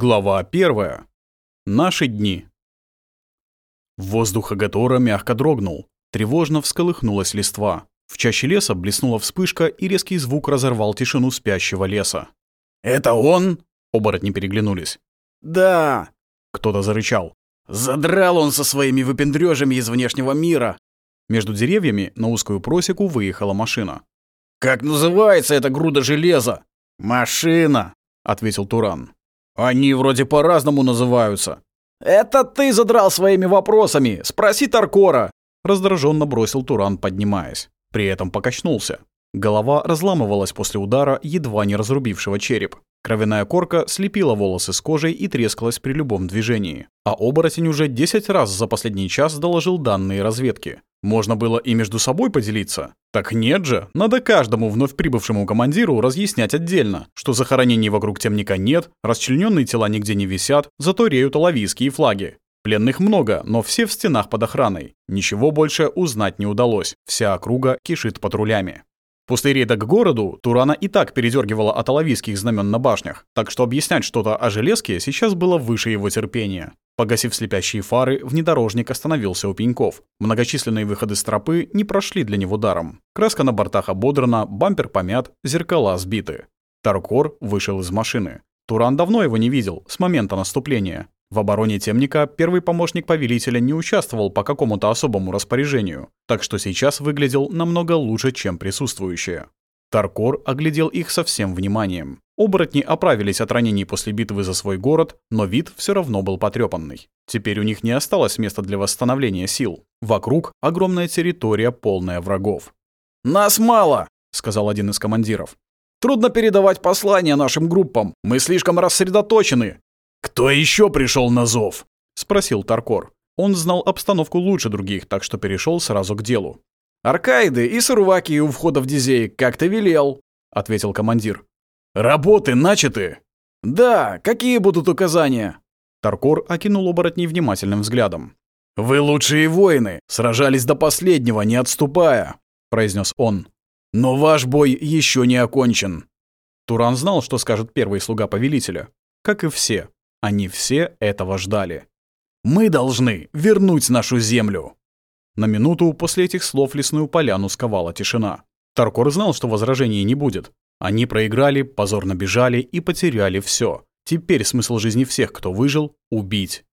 Глава 1. Наши дни. Воздух Агатора мягко дрогнул. Тревожно всколыхнулась листва. В чаще леса блеснула вспышка, и резкий звук разорвал тишину спящего леса. «Это он?» — оборотни переглянулись. «Да!» — кто-то зарычал. «Задрал он со своими выпендрежами из внешнего мира!» Между деревьями на узкую просеку выехала машина. «Как называется эта груда железа?» «Машина!» — ответил Туран. Они вроде по-разному называются. Это ты задрал своими вопросами. Спроси Таркора. Раздраженно бросил Туран, поднимаясь. При этом покачнулся. Голова разламывалась после удара, едва не разрубившего череп. Кровяная корка слепила волосы с кожей и трескалась при любом движении. А оборотень уже 10 раз за последний час доложил данные разведки. Можно было и между собой поделиться, так нет же, надо каждому вновь прибывшему командиру разъяснять отдельно, что захоронений вокруг темника нет, расчлененные тела нигде не висят, зато реют алавийские флаги. Пленных много, но все в стенах под охраной. Ничего больше узнать не удалось, вся округа кишит патрулями. После рейда к городу Турана и так передергивала от алавийских знамен на башнях, так что объяснять что-то о железке сейчас было выше его терпения. Погасив слепящие фары, внедорожник остановился у пеньков. Многочисленные выходы с тропы не прошли для него даром. Краска на бортах ободрана, бампер помят, зеркала сбиты. Таркор вышел из машины. Туран давно его не видел, с момента наступления. В обороне темника первый помощник повелителя не участвовал по какому-то особому распоряжению, так что сейчас выглядел намного лучше, чем присутствующие. Таркор оглядел их со всем вниманием. Оборотни оправились от ранений после битвы за свой город, но вид все равно был потрепанный. Теперь у них не осталось места для восстановления сил. Вокруг огромная территория, полная врагов. «Нас мало!» — сказал один из командиров. «Трудно передавать послания нашим группам. Мы слишком рассредоточены». «Кто еще пришел на зов?» — спросил Таркор. Он знал обстановку лучше других, так что перешел сразу к делу. «Аркаиды и саруваки у входа в Дизей, как ты велел», — ответил командир. Работы начаты!» «Да, какие будут указания?» Таркор окинул оборотней внимательным взглядом. «Вы лучшие воины, сражались до последнего, не отступая», — произнес он. «Но ваш бой еще не окончен». Туран знал, что скажет первый слуга повелителя. Как и все, они все этого ждали. «Мы должны вернуть нашу землю!» На минуту после этих слов лесную поляну сковала тишина. Таркор знал, что возражений не будет. Они проиграли, позорно бежали и потеряли все. Теперь смысл жизни всех, кто выжил, — убить.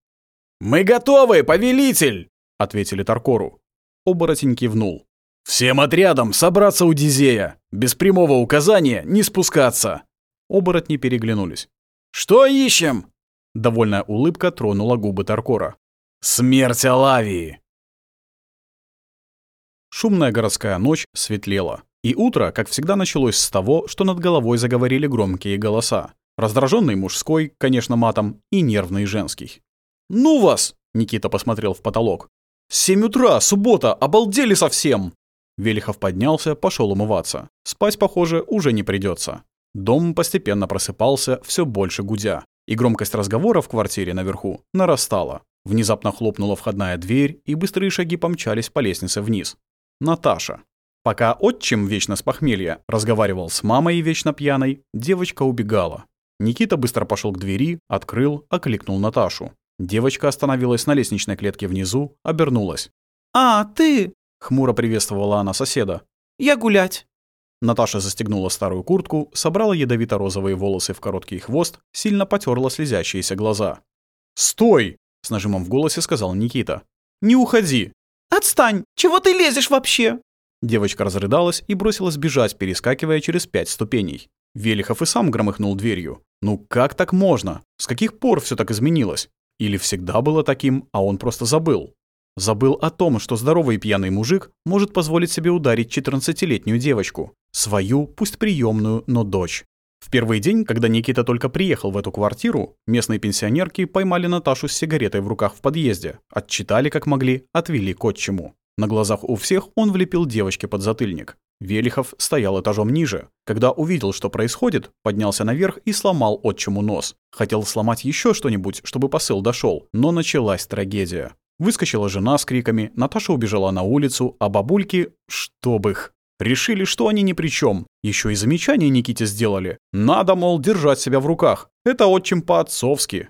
«Мы готовы, повелитель!» — ответили Таркору. Оборотень кивнул. «Всем отрядом собраться у Дизея! Без прямого указания не спускаться!» Оборотни переглянулись. «Что ищем?» Довольная улыбка тронула губы Таркора. «Смерть Алавии!» Шумная городская ночь светлела. И утро, как всегда, началось с того, что над головой заговорили громкие голоса. Раздраженный мужской, конечно, матом, и нервный женский. «Ну вас!» — Никита посмотрел в потолок. «Семь утра, суббота, обалдели совсем!» Велихов поднялся, пошел умываться. Спать, похоже, уже не придется. Дом постепенно просыпался, все больше гудя. И громкость разговора в квартире наверху нарастала. Внезапно хлопнула входная дверь, и быстрые шаги помчались по лестнице вниз. Наташа. Пока отчим вечно с похмелья разговаривал с мамой вечно пьяной, девочка убегала. Никита быстро пошел к двери, открыл, окликнул Наташу. Девочка остановилась на лестничной клетке внизу, обернулась. «А, ты!» — хмуро приветствовала она соседа. «Я гулять!» Наташа застегнула старую куртку, собрала ядовито-розовые волосы в короткий хвост, сильно потерла слезящиеся глаза. «Стой!» — с нажимом в голосе сказал Никита. «Не уходи!» «Отстань! Чего ты лезешь вообще?» Девочка разрыдалась и бросилась бежать, перескакивая через пять ступеней. Велихов и сам громыхнул дверью. «Ну как так можно? С каких пор все так изменилось? Или всегда было таким, а он просто забыл?» Забыл о том, что здоровый пьяный мужик может позволить себе ударить 14-летнюю девочку. Свою, пусть приемную, но дочь. В первый день, когда Никита только приехал в эту квартиру, местные пенсионерки поймали Наташу с сигаретой в руках в подъезде, отчитали как могли, отвели к отчиму. На глазах у всех он влепил девочке под затыльник. Велихов стоял этажом ниже. Когда увидел, что происходит, поднялся наверх и сломал отчиму нос. Хотел сломать еще что-нибудь, чтобы посыл дошел, но началась трагедия. Выскочила жена с криками, Наташа убежала на улицу, а бабульки, чтоб их, решили, что они ни при чем. Еще и замечание Никите сделали. Надо, мол, держать себя в руках. Это отчим по-отцовски.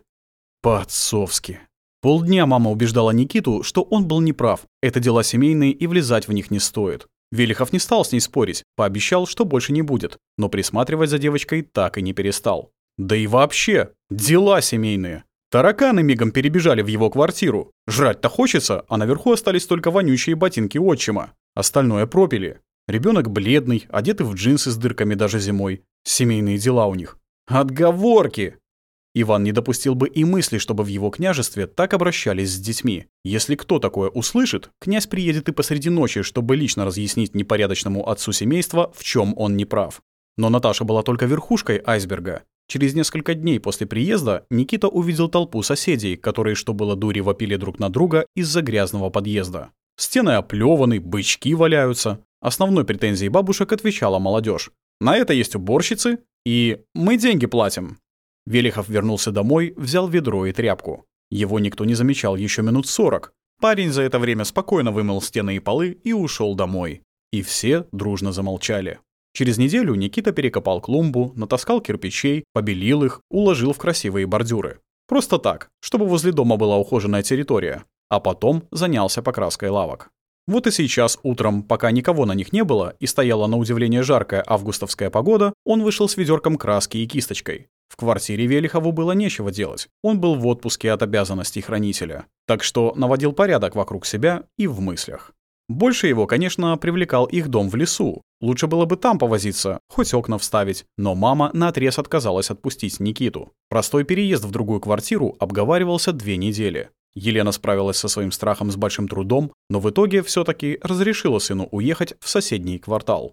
По-отцовски. Полдня мама убеждала Никиту, что он был неправ, это дела семейные и влезать в них не стоит. Велихов не стал с ней спорить, пообещал, что больше не будет, но присматривать за девочкой так и не перестал. Да и вообще, дела семейные. Тараканы мигом перебежали в его квартиру. Жрать-то хочется, а наверху остались только вонючие ботинки отчима. Остальное пропили. Ребенок бледный, одетый в джинсы с дырками даже зимой. Семейные дела у них. Отговорки! Иван не допустил бы и мысли, чтобы в его княжестве так обращались с детьми. Если кто такое услышит, князь приедет и посреди ночи, чтобы лично разъяснить непорядочному отцу семейства, в чем он не прав. Но Наташа была только верхушкой айсберга. Через несколько дней после приезда Никита увидел толпу соседей, которые, что было дури, вопили друг на друга из-за грязного подъезда. Стены оплеваны, бычки валяются. Основной претензией бабушек отвечала молодежь. На это есть уборщицы, и мы деньги платим. Велихов вернулся домой, взял ведро и тряпку. Его никто не замечал еще минут сорок. Парень за это время спокойно вымыл стены и полы и ушел домой. И все дружно замолчали. Через неделю Никита перекопал клумбу, натаскал кирпичей, побелил их, уложил в красивые бордюры. Просто так, чтобы возле дома была ухоженная территория. А потом занялся покраской лавок. Вот и сейчас утром, пока никого на них не было и стояла на удивление жаркая августовская погода, он вышел с ведерком краски и кисточкой. В квартире Велихову было нечего делать. Он был в отпуске от обязанностей хранителя. Так что наводил порядок вокруг себя и в мыслях. Больше его, конечно, привлекал их дом в лесу. Лучше было бы там повозиться, хоть окна вставить, но мама наотрез отказалась отпустить Никиту. Простой переезд в другую квартиру обговаривался две недели. Елена справилась со своим страхом с большим трудом, но в итоге все таки разрешила сыну уехать в соседний квартал.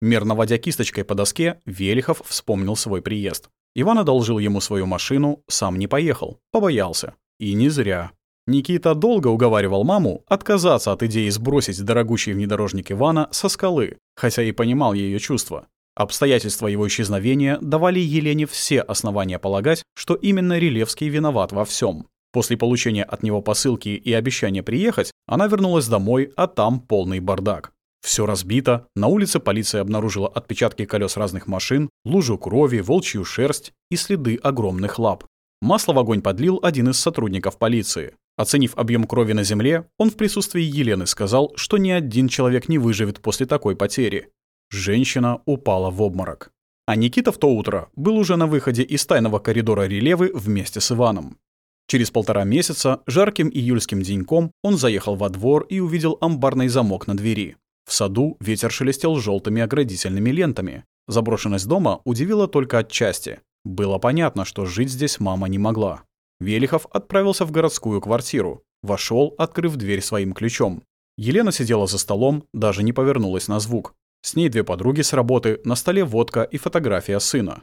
Мерно водя кисточкой по доске, Велихов вспомнил свой приезд. Иван одолжил ему свою машину, сам не поехал, побоялся. И не зря. Никита долго уговаривал маму отказаться от идеи сбросить дорогущий внедорожник Ивана со скалы, хотя и понимал ее чувства. Обстоятельства его исчезновения давали Елене все основания полагать, что именно Рилевский виноват во всем. После получения от него посылки и обещания приехать, она вернулась домой, а там полный бардак. Все разбито, на улице полиция обнаружила отпечатки колес разных машин, лужу крови, волчью шерсть и следы огромных лап. Масло в огонь подлил один из сотрудников полиции. Оценив объем крови на земле, он в присутствии Елены сказал, что ни один человек не выживет после такой потери. Женщина упала в обморок. А Никита в то утро был уже на выходе из тайного коридора релевы вместе с Иваном. Через полтора месяца, жарким июльским деньком, он заехал во двор и увидел амбарный замок на двери. В саду ветер шелестел желтыми оградительными лентами. Заброшенность дома удивила только отчасти. Было понятно, что жить здесь мама не могла. Велихов отправился в городскую квартиру. Вошел, открыв дверь своим ключом. Елена сидела за столом, даже не повернулась на звук. С ней две подруги с работы, на столе водка и фотография сына.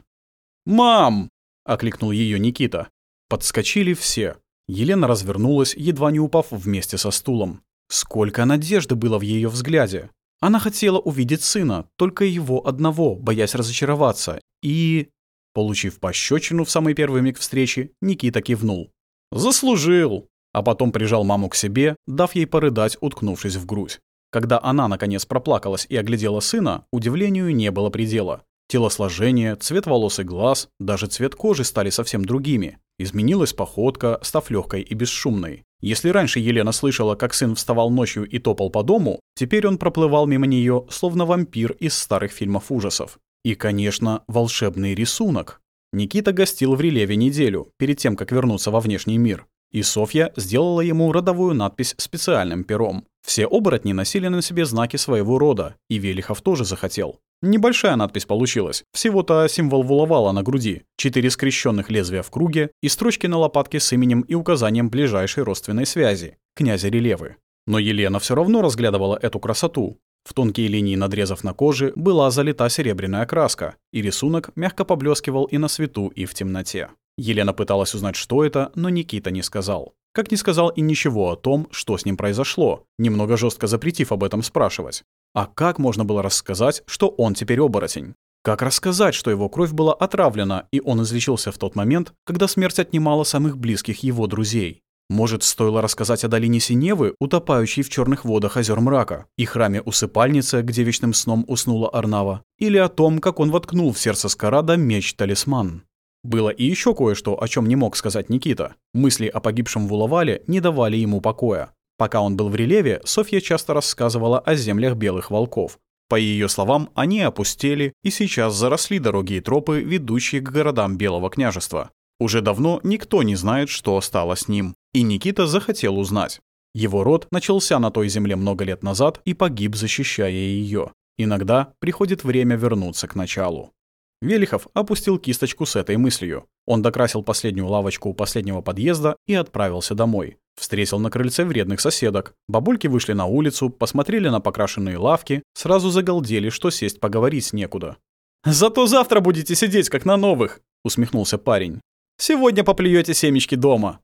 «Мам!» – окликнул ее Никита. Подскочили все. Елена развернулась, едва не упав вместе со стулом. Сколько надежды было в ее взгляде. Она хотела увидеть сына, только его одного, боясь разочароваться, и... Получив пощечину в самый первый миг встречи, Никита кивнул. «Заслужил!» А потом прижал маму к себе, дав ей порыдать, уткнувшись в грудь. Когда она, наконец, проплакалась и оглядела сына, удивлению не было предела. Телосложение, цвет волос и глаз, даже цвет кожи стали совсем другими. Изменилась походка, став легкой и бесшумной. Если раньше Елена слышала, как сын вставал ночью и топал по дому, теперь он проплывал мимо нее, словно вампир из старых фильмов ужасов. И, конечно, волшебный рисунок. Никита гостил в Релеве неделю, перед тем, как вернуться во внешний мир. И Софья сделала ему родовую надпись специальным пером. Все оборотни носили на себе знаки своего рода, и Велихов тоже захотел. Небольшая надпись получилась, всего-то символ вуловала на груди, четыре скрещенных лезвия в круге и строчки на лопатке с именем и указанием ближайшей родственной связи, князя Релевы. Но Елена все равно разглядывала эту красоту. В тонкие линии надрезов на коже была залита серебряная краска, и рисунок мягко поблескивал и на свету, и в темноте. Елена пыталась узнать, что это, но Никита не сказал. Как не сказал и ничего о том, что с ним произошло, немного жестко запретив об этом спрашивать. А как можно было рассказать, что он теперь оборотень? Как рассказать, что его кровь была отравлена, и он излечился в тот момент, когда смерть отнимала самых близких его друзей? Может, стоило рассказать о долине Синевы, утопающей в черных водах озер мрака, и храме усыпальницы, где вечным сном уснула Арнава, или о том, как он воткнул в сердце Скарада меч-талисман. Было и еще кое-что, о чем не мог сказать Никита. Мысли о погибшем в Улавале не давали ему покоя. Пока он был в рельефе, Софья часто рассказывала о землях белых волков. По ее словам, они опустели и сейчас заросли дороги и тропы, ведущие к городам Белого княжества. Уже давно никто не знает, что стало с ним, и Никита захотел узнать. Его род начался на той земле много лет назад и погиб, защищая ее. Иногда приходит время вернуться к началу. Велихов опустил кисточку с этой мыслью. Он докрасил последнюю лавочку у последнего подъезда и отправился домой. Встретил на крыльце вредных соседок. Бабульки вышли на улицу, посмотрели на покрашенные лавки, сразу загалдели, что сесть поговорить некуда. «Зато завтра будете сидеть, как на новых!» — усмехнулся парень. «Сегодня поплюете семечки дома!»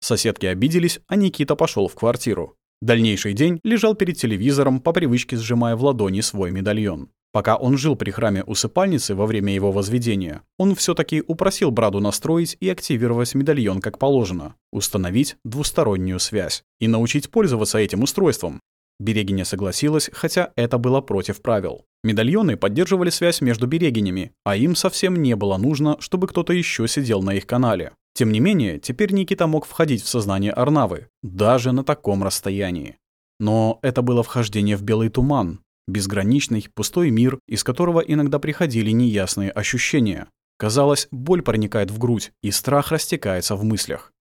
Соседки обиделись, а Никита пошел в квартиру. Дальнейший день лежал перед телевизором, по привычке сжимая в ладони свой медальон. Пока он жил при храме усыпальницы во время его возведения, он все-таки упросил Браду настроить и активировать медальон как положено, установить двустороннюю связь и научить пользоваться этим устройством. Берегиня согласилась, хотя это было против правил. Медальоны поддерживали связь между берегинями, а им совсем не было нужно, чтобы кто-то еще сидел на их канале. Тем не менее, теперь Никита мог входить в сознание Арнавы, даже на таком расстоянии. Но это было вхождение в белый туман, безграничный, пустой мир, из которого иногда приходили неясные ощущения. Казалось, боль проникает в грудь, и страх растекается в мыслях.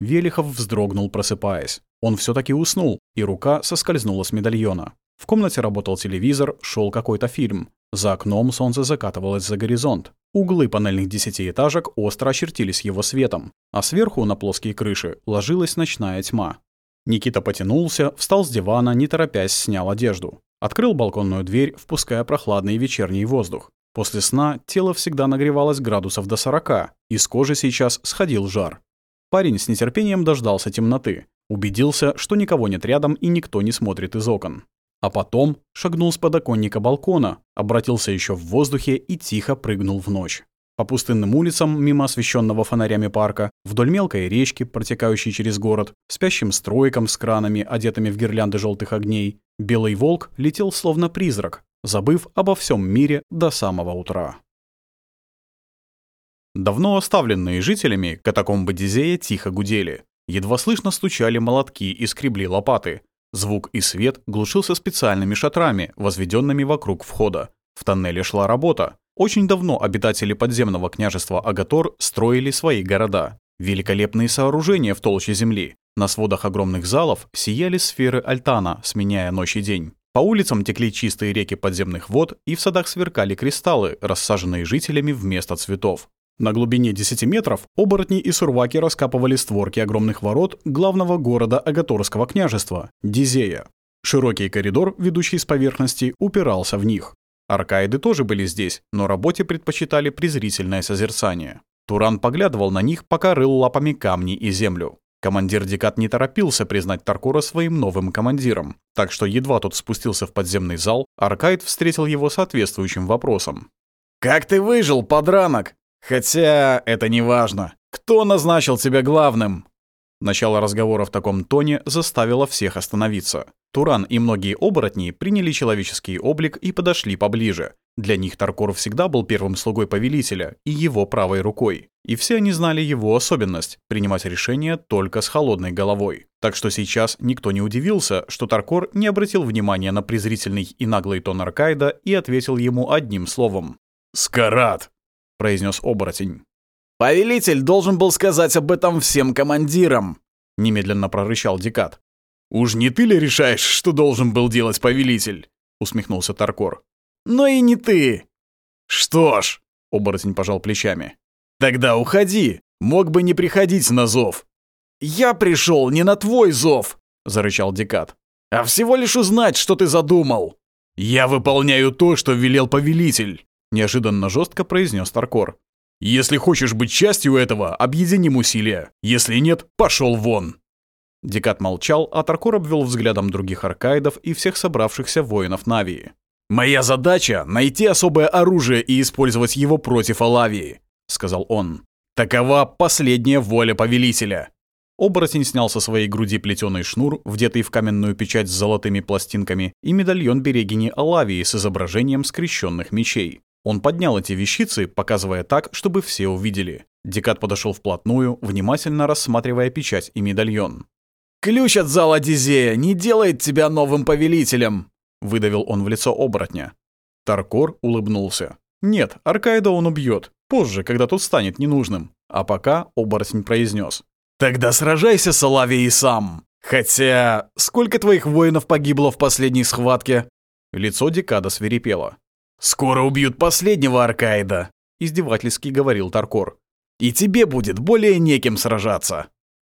Велихов вздрогнул, просыпаясь. Он все таки уснул, и рука соскользнула с медальона. В комнате работал телевизор, шел какой-то фильм. За окном солнце закатывалось за горизонт. Углы панельных десятиэтажек остро очертились его светом, а сверху на плоские крыши ложилась ночная тьма. Никита потянулся, встал с дивана, не торопясь снял одежду. Открыл балконную дверь, впуская прохладный вечерний воздух. После сна тело всегда нагревалось градусов до 40, и с кожи сейчас сходил жар. Парень с нетерпением дождался темноты, убедился, что никого нет рядом и никто не смотрит из окон. А потом шагнул с подоконника балкона, обратился еще в воздухе и тихо прыгнул в ночь. По пустынным улицам, мимо освещенного фонарями парка, вдоль мелкой речки, протекающей через город, спящим стройкам с кранами, одетыми в гирлянды желтых огней, белый волк летел словно призрак, забыв обо всем мире до самого утра. Давно оставленные жителями катакомбы Дизея тихо гудели. Едва слышно стучали молотки и скребли лопаты. Звук и свет глушился специальными шатрами, возведенными вокруг входа. В тоннеле шла работа. Очень давно обитатели подземного княжества Агатор строили свои города. Великолепные сооружения в толще земли. На сводах огромных залов сияли сферы Альтана, сменяя ночь и день. По улицам текли чистые реки подземных вод, и в садах сверкали кристаллы, рассаженные жителями вместо цветов. На глубине 10 метров оборотни и сурваки раскапывали створки огромных ворот главного города Агаторского княжества – Дизея. Широкий коридор, ведущий с поверхности, упирался в них. Аркаиды тоже были здесь, но работе предпочитали презрительное созерцание. Туран поглядывал на них, пока рыл лапами камни и землю. Командир Декат не торопился признать Таркура своим новым командиром, так что едва тот спустился в подземный зал, Аркаид встретил его соответствующим вопросом. «Как ты выжил, подранок? Хотя это не важно. Кто назначил тебя главным?» Начало разговора в таком тоне заставило всех остановиться. Туран и многие оборотни приняли человеческий облик и подошли поближе. Для них Таркор всегда был первым слугой повелителя и его правой рукой. И все они знали его особенность – принимать решения только с холодной головой. Так что сейчас никто не удивился, что Таркор не обратил внимания на презрительный и наглый тон Аркайда и ответил ему одним словом. «Скарат!» – произнес оборотень. «Повелитель должен был сказать об этом всем командирам», — немедленно прорычал Декат. «Уж не ты ли решаешь, что должен был делать повелитель?» — усмехнулся Таркор. «Но и не ты!» «Что ж», — оборотень пожал плечами, — «тогда уходи, мог бы не приходить на зов». «Я пришел не на твой зов», — зарычал Декат, — «а всего лишь узнать, что ты задумал». «Я выполняю то, что велел повелитель», — неожиданно жестко произнес Таркор. Если хочешь быть частью этого, объединим усилия. Если нет, пошел вон!» Декат молчал, а Таркор обвел взглядом других аркаидов и всех собравшихся воинов Навии. «Моя задача — найти особое оружие и использовать его против Алавии», — сказал он. «Такова последняя воля повелителя». Оборотень снял со своей груди плетеный шнур, вдетый в каменную печать с золотыми пластинками, и медальон берегини Алавии с изображением скрещенных мечей. Он поднял эти вещицы, показывая так, чтобы все увидели. Декат подошел вплотную, внимательно рассматривая печать и медальон. «Ключ от зала Дизея не делает тебя новым повелителем!» — выдавил он в лицо оборотня. Таркор улыбнулся. «Нет, Аркаида он убьет. Позже, когда тот станет ненужным. А пока оборотень произнес. «Тогда сражайся, Соловей, сам! Хотя... Сколько твоих воинов погибло в последней схватке?» Лицо Декада свирепело. «Скоро убьют последнего Аркаида», — издевательски говорил Таркор. «И тебе будет более неким сражаться».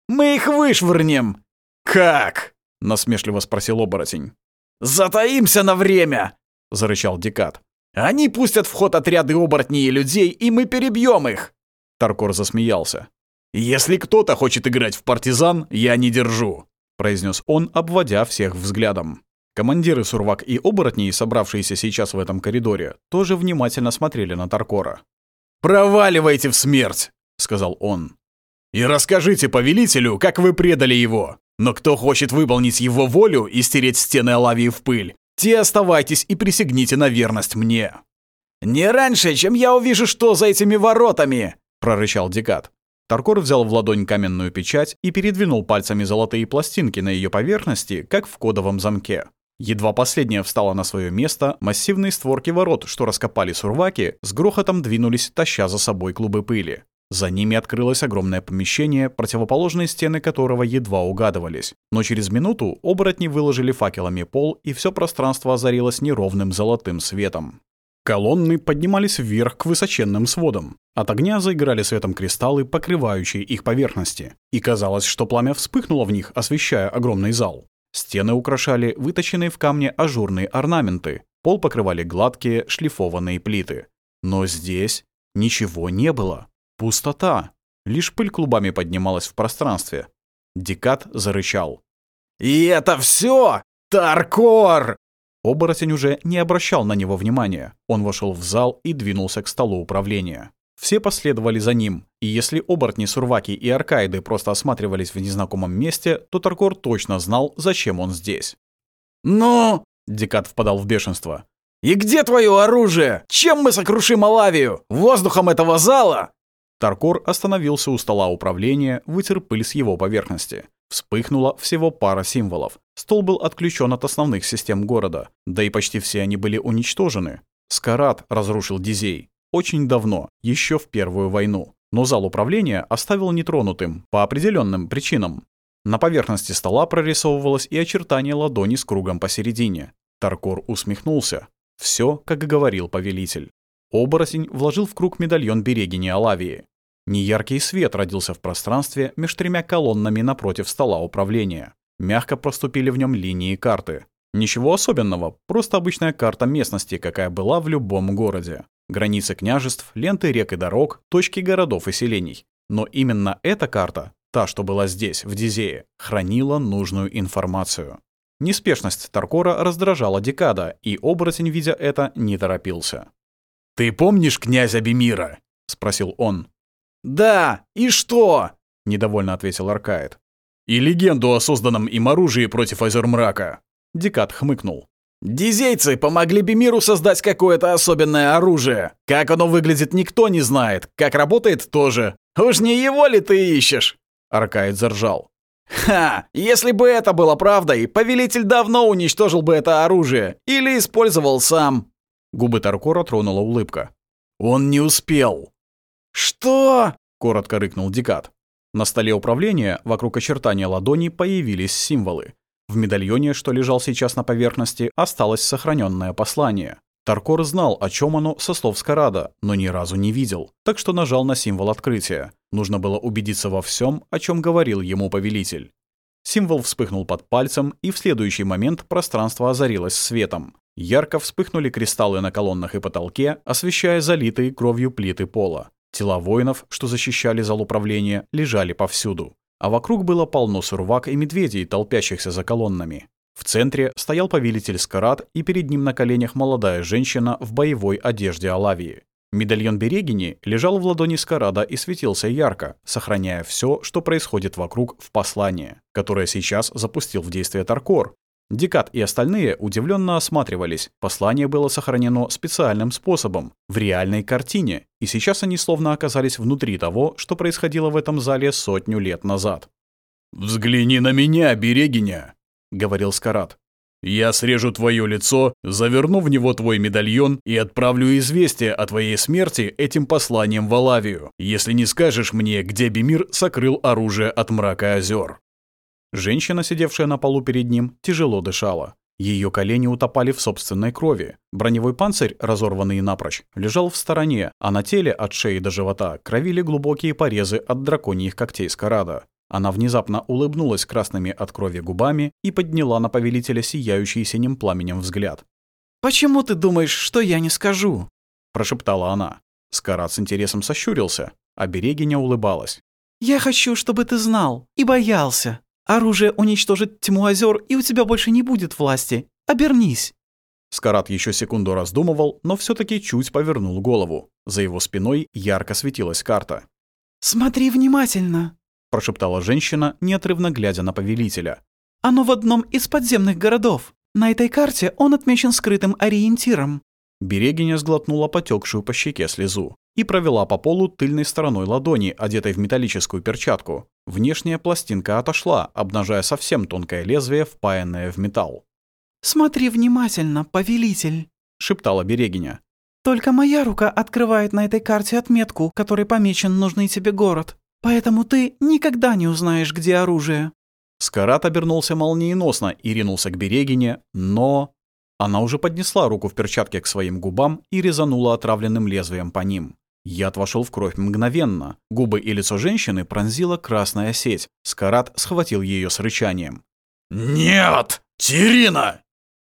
«Мы их вышвырнем!» «Как?» — насмешливо спросил оборотень. «Затаимся на время!» — зарычал Декат. «Они пустят в ход отряды оборотней и людей, и мы перебьем их!» Таркор засмеялся. «Если кто-то хочет играть в партизан, я не держу», — произнес он, обводя всех взглядом. Командиры Сурвак и Оборотни, собравшиеся сейчас в этом коридоре, тоже внимательно смотрели на Таркора. «Проваливайте в смерть!» — сказал он. «И расскажите повелителю, как вы предали его. Но кто хочет выполнить его волю и стереть стены Алавии в пыль, те оставайтесь и присягните на верность мне». «Не раньше, чем я увижу, что за этими воротами!» — прорычал Декат. Таркор взял в ладонь каменную печать и передвинул пальцами золотые пластинки на ее поверхности, как в кодовом замке. Едва последняя встала на свое место, массивные створки ворот, что раскопали сурваки, с грохотом двинулись, таща за собой клубы пыли. За ними открылось огромное помещение, противоположные стены которого едва угадывались. Но через минуту оборотни выложили факелами пол, и все пространство озарилось неровным золотым светом. Колонны поднимались вверх к высоченным сводам. От огня заиграли светом кристаллы, покрывающие их поверхности. И казалось, что пламя вспыхнуло в них, освещая огромный зал. Стены украшали выточенные в камне ажурные орнаменты, пол покрывали гладкие шлифованные плиты. Но здесь ничего не было. Пустота. Лишь пыль клубами поднималась в пространстве. Декат зарычал. «И это все, Таркор!» Оборотень уже не обращал на него внимания. Он вошел в зал и двинулся к столу управления. Все последовали за ним, и если оборотни Сурваки и Аркаиды просто осматривались в незнакомом месте, то Таркор точно знал, зачем он здесь. «Но...» — Декат впадал в бешенство. «И где твое оружие? Чем мы сокрушим Алавию? Воздухом этого зала?» Таркор остановился у стола управления, вытер пыль с его поверхности. Вспыхнула всего пара символов. Стол был отключен от основных систем города, да и почти все они были уничтожены. Скарат разрушил Дизей, очень давно, еще в Первую войну. Но зал управления оставил нетронутым, по определенным причинам. На поверхности стола прорисовывалось и очертание ладони с кругом посередине. Таркор усмехнулся. Все, как и говорил повелитель. Оборотень вложил в круг медальон берегини Алавии. Неяркий свет родился в пространстве между тремя колоннами напротив стола управления. Мягко проступили в нем линии карты. Ничего особенного, просто обычная карта местности, какая была в любом городе. Границы княжеств, ленты рек и дорог, точки городов и селений. Но именно эта карта, та, что была здесь, в Дизее, хранила нужную информацию. Неспешность Таркора раздражала Декада, и оборотень, видя это, не торопился. «Ты помнишь князя Бемира?» — спросил он. «Да, и что?» — недовольно ответил Аркаид. «И легенду о созданном им оружии против Озер Мрака!» Декад хмыкнул. Дизейцы помогли Бимиру создать какое-то особенное оружие. Как оно выглядит, никто не знает. Как работает, тоже. Уж не его ли ты ищешь?» Аркаид заржал. «Ха! Если бы это было правдой, повелитель давно уничтожил бы это оружие. Или использовал сам». Губы Таркора тронула улыбка. «Он не успел». «Что?» — коротко рыкнул Декат. На столе управления вокруг очертания ладони появились символы. В медальоне, что лежал сейчас на поверхности, осталось сохраненное послание. Таркор знал, о чем оно со слов Скарада, но ни разу не видел, так что нажал на символ открытия. Нужно было убедиться во всем, о чем говорил ему повелитель. Символ вспыхнул под пальцем, и в следующий момент пространство озарилось светом. Ярко вспыхнули кристаллы на колоннах и потолке, освещая залитые кровью плиты пола. Тела воинов, что защищали зал управления, лежали повсюду. А вокруг было полно сурвак и медведей, толпящихся за колоннами. В центре стоял повелитель Скарат, и перед ним на коленях молодая женщина в боевой одежде Алавии. Медальон Берегини лежал в ладони Скарада и светился ярко, сохраняя все, что происходит вокруг в послании, которое сейчас запустил в действие Таркор, Декат и остальные удивленно осматривались. Послание было сохранено специальным способом, в реальной картине, и сейчас они словно оказались внутри того, что происходило в этом зале сотню лет назад. «Взгляни на меня, Берегиня!» — говорил Скарат. «Я срежу твое лицо, заверну в него твой медальон и отправлю известие о твоей смерти этим посланием в Алавию, если не скажешь мне, где Бемир сокрыл оружие от мрака озер». Женщина, сидевшая на полу перед ним, тяжело дышала. Ее колени утопали в собственной крови. Броневой панцирь, разорванный напрочь, лежал в стороне, а на теле от шеи до живота кровили глубокие порезы от драконьих когтей Скорада. Она внезапно улыбнулась красными от крови губами и подняла на повелителя сияющий синим пламенем взгляд. «Почему ты думаешь, что я не скажу?» – прошептала она. Скорад с интересом сощурился, а Берегиня улыбалась. «Я хочу, чтобы ты знал и боялся, Оружие уничтожит Тимуазер, и у тебя больше не будет власти. Обернись!» Скарат еще секунду раздумывал, но все таки чуть повернул голову. За его спиной ярко светилась карта. «Смотри внимательно!» — прошептала женщина, неотрывно глядя на повелителя. «Оно в одном из подземных городов. На этой карте он отмечен скрытым ориентиром. Берегиня сглотнула потекшую по щеке слезу и провела по полу тыльной стороной ладони, одетой в металлическую перчатку. Внешняя пластинка отошла, обнажая совсем тонкое лезвие, впаянное в металл. «Смотри внимательно, повелитель!» — шептала Берегиня. «Только моя рука открывает на этой карте отметку, которой помечен нужный тебе город. Поэтому ты никогда не узнаешь, где оружие». Скарат обернулся молниеносно и ринулся к Берегине, но... Она уже поднесла руку в перчатке к своим губам и резанула отравленным лезвием по ним. Яд вошел в кровь мгновенно. Губы и лицо женщины пронзила красная сеть. Скарат схватил ее с рычанием. «Нет! Терина!»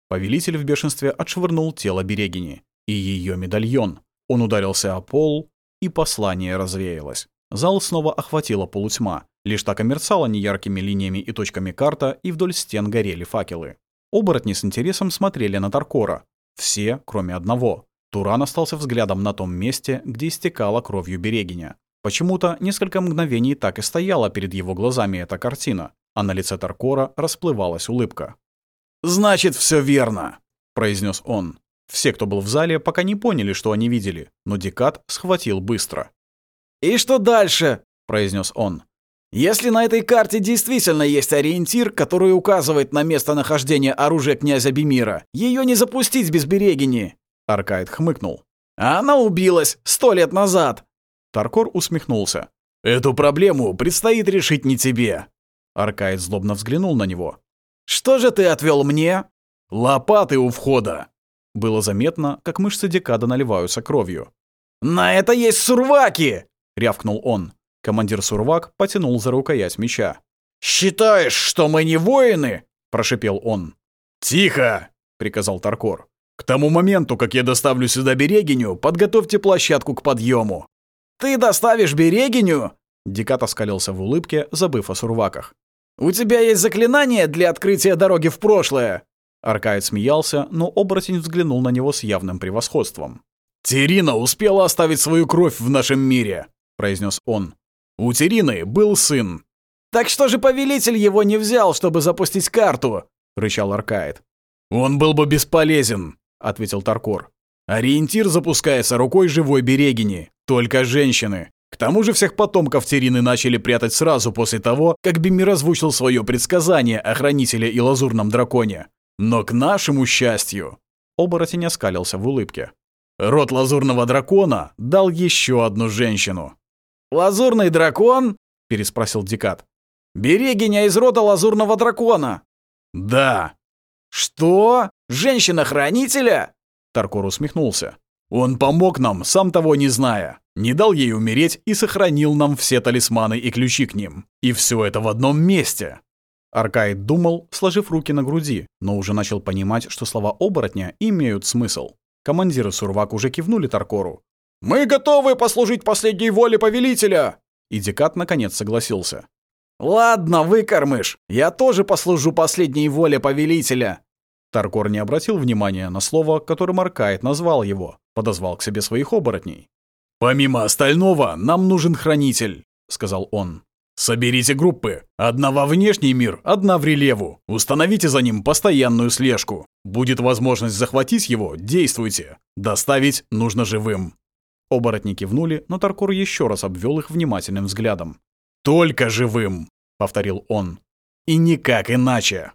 Повелитель в бешенстве отшвырнул тело Берегини и ее медальон. Он ударился о пол, и послание развеялось. Зал снова охватила полутьма. Лишь так и мерцала неяркими линиями и точками карта, и вдоль стен горели факелы. Оборотни с интересом смотрели на Таркора. Все, кроме одного. Туран остался взглядом на том месте, где истекала кровью Берегиня. Почему-то несколько мгновений так и стояла перед его глазами эта картина, а на лице Таркора расплывалась улыбка. «Значит, все верно!» — произнес он. Все, кто был в зале, пока не поняли, что они видели, но Декат схватил быстро. «И что дальше?» — произнес он. Если на этой карте действительно есть ориентир, который указывает на местонахождение оружия князя Бемира, ее не запустить без Берегини!» Аркаид хмыкнул. «А она убилась сто лет назад!» Таркор усмехнулся. «Эту проблему предстоит решить не тебе!» Аркаид злобно взглянул на него. «Что же ты отвел мне?» «Лопаты у входа!» Было заметно, как мышцы декада наливаются кровью. «На это есть сурваки!» — рявкнул он. Командир Сурвак потянул за рукоять меча. «Считаешь, что мы не воины?» – прошипел он. «Тихо!» – приказал Таркор. «К тому моменту, как я доставлю сюда Берегиню, подготовьте площадку к подъему». «Ты доставишь Берегиню?» – Дикат оскалился в улыбке, забыв о Сурваках. «У тебя есть заклинание для открытия дороги в прошлое!» Аркаид смеялся, но оборотень взглянул на него с явным превосходством. «Терина успела оставить свою кровь в нашем мире!» – произнес он. У Терины был сын». «Так что же повелитель его не взял, чтобы запустить карту?» — рычал Аркаид. «Он был бы бесполезен», — ответил Таркор. «Ориентир запускается рукой живой Берегини, только женщины. К тому же всех потомков Терины начали прятать сразу после того, как Бимир озвучил свое предсказание о Хранителе и Лазурном Драконе. Но к нашему счастью...» Оборотень оскалился в улыбке. Рот Лазурного Дракона дал еще одну женщину, «Лазурный дракон?» — переспросил Декат. «Берегиня из рода лазурного дракона!» «Да!» «Что? Женщина-хранителя?» Таркор усмехнулся. «Он помог нам, сам того не зная. Не дал ей умереть и сохранил нам все талисманы и ключи к ним. И все это в одном месте!» Аркаид думал, сложив руки на груди, но уже начал понимать, что слова оборотня имеют смысл. Командиры Сурвак уже кивнули Таркору, «Мы готовы послужить последней воле повелителя!» И Декат наконец согласился. «Ладно, выкормыш, я тоже послужу последней воле повелителя!» Таркор не обратил внимания на слово, которым Аркаид назвал его, подозвал к себе своих оборотней. «Помимо остального, нам нужен хранитель», — сказал он. «Соберите группы. Одна во внешний мир, одна в релеву. Установите за ним постоянную слежку. Будет возможность захватить его, действуйте. Доставить нужно живым». Оборотни кивнули, но Таркур еще раз обвел их внимательным взглядом. «Только живым!» — повторил он. «И никак иначе!»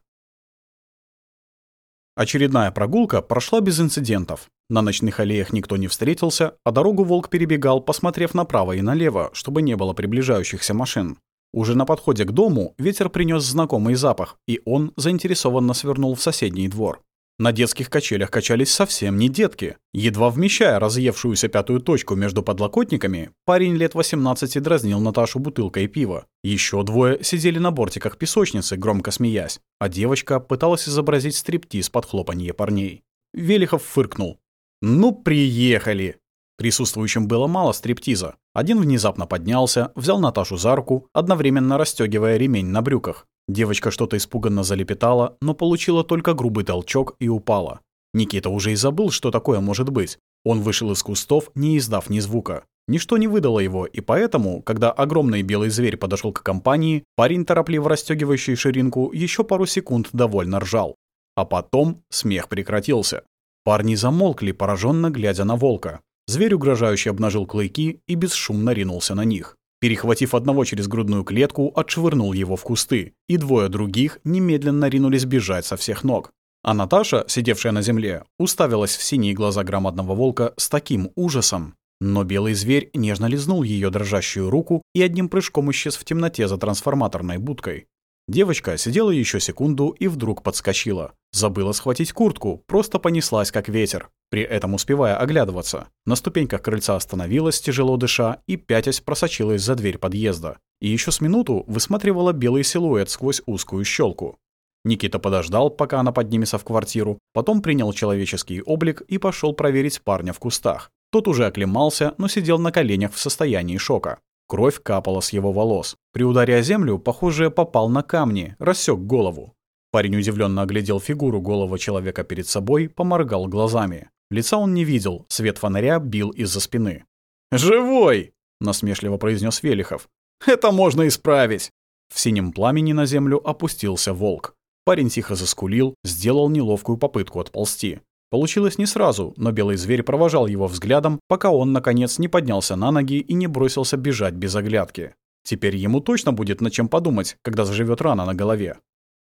Очередная прогулка прошла без инцидентов. На ночных аллеях никто не встретился, а дорогу волк перебегал, посмотрев направо и налево, чтобы не было приближающихся машин. Уже на подходе к дому ветер принес знакомый запах, и он заинтересованно свернул в соседний двор. На детских качелях качались совсем не детки. Едва вмещая разъевшуюся пятую точку между подлокотниками, парень лет 18 дразнил Наташу бутылкой пива. Еще двое сидели на бортиках песочницы, громко смеясь, а девочка пыталась изобразить стриптиз под хлопанье парней. Велихов фыркнул. «Ну, приехали!» Присутствующим было мало стриптиза. Один внезапно поднялся, взял Наташу за руку, одновременно расстегивая ремень на брюках. Девочка что-то испуганно залепетала, но получила только грубый толчок и упала. Никита уже и забыл, что такое может быть. Он вышел из кустов, не издав ни звука. Ничто не выдало его, и поэтому, когда огромный белый зверь подошел к компании, парень, торопливо расстегивающий ширинку, еще пару секунд довольно ржал. А потом смех прекратился. Парни замолкли, пораженно глядя на волка. Зверь угрожающе обнажил клыки и бесшумно ринулся на них. Перехватив одного через грудную клетку, отшвырнул его в кусты, и двое других немедленно ринулись бежать со всех ног. А Наташа, сидевшая на земле, уставилась в синие глаза громадного волка с таким ужасом. Но белый зверь нежно лизнул ее дрожащую руку и одним прыжком исчез в темноте за трансформаторной будкой. Девочка сидела еще секунду и вдруг подскочила. Забыла схватить куртку, просто понеслась как ветер, при этом успевая оглядываться. На ступеньках крыльца остановилась, тяжело дыша, и пятясь просочилась за дверь подъезда. И еще с минуту высматривала белый силуэт сквозь узкую щелку. Никита подождал, пока она поднимется в квартиру, потом принял человеческий облик и пошел проверить парня в кустах. Тот уже оклемался, но сидел на коленях в состоянии шока. Кровь капала с его волос. При ударе о землю, похоже, попал на камни, рассек голову. Парень удивленно оглядел фигуру голого человека перед собой, поморгал глазами. Лица он не видел, свет фонаря бил из-за спины. «Живой!» — насмешливо произнес Велихов. «Это можно исправить!» В синем пламени на землю опустился волк. Парень тихо заскулил, сделал неловкую попытку отползти. Получилось не сразу, но белый зверь провожал его взглядом, пока он, наконец, не поднялся на ноги и не бросился бежать без оглядки. Теперь ему точно будет над чем подумать, когда заживет рана на голове.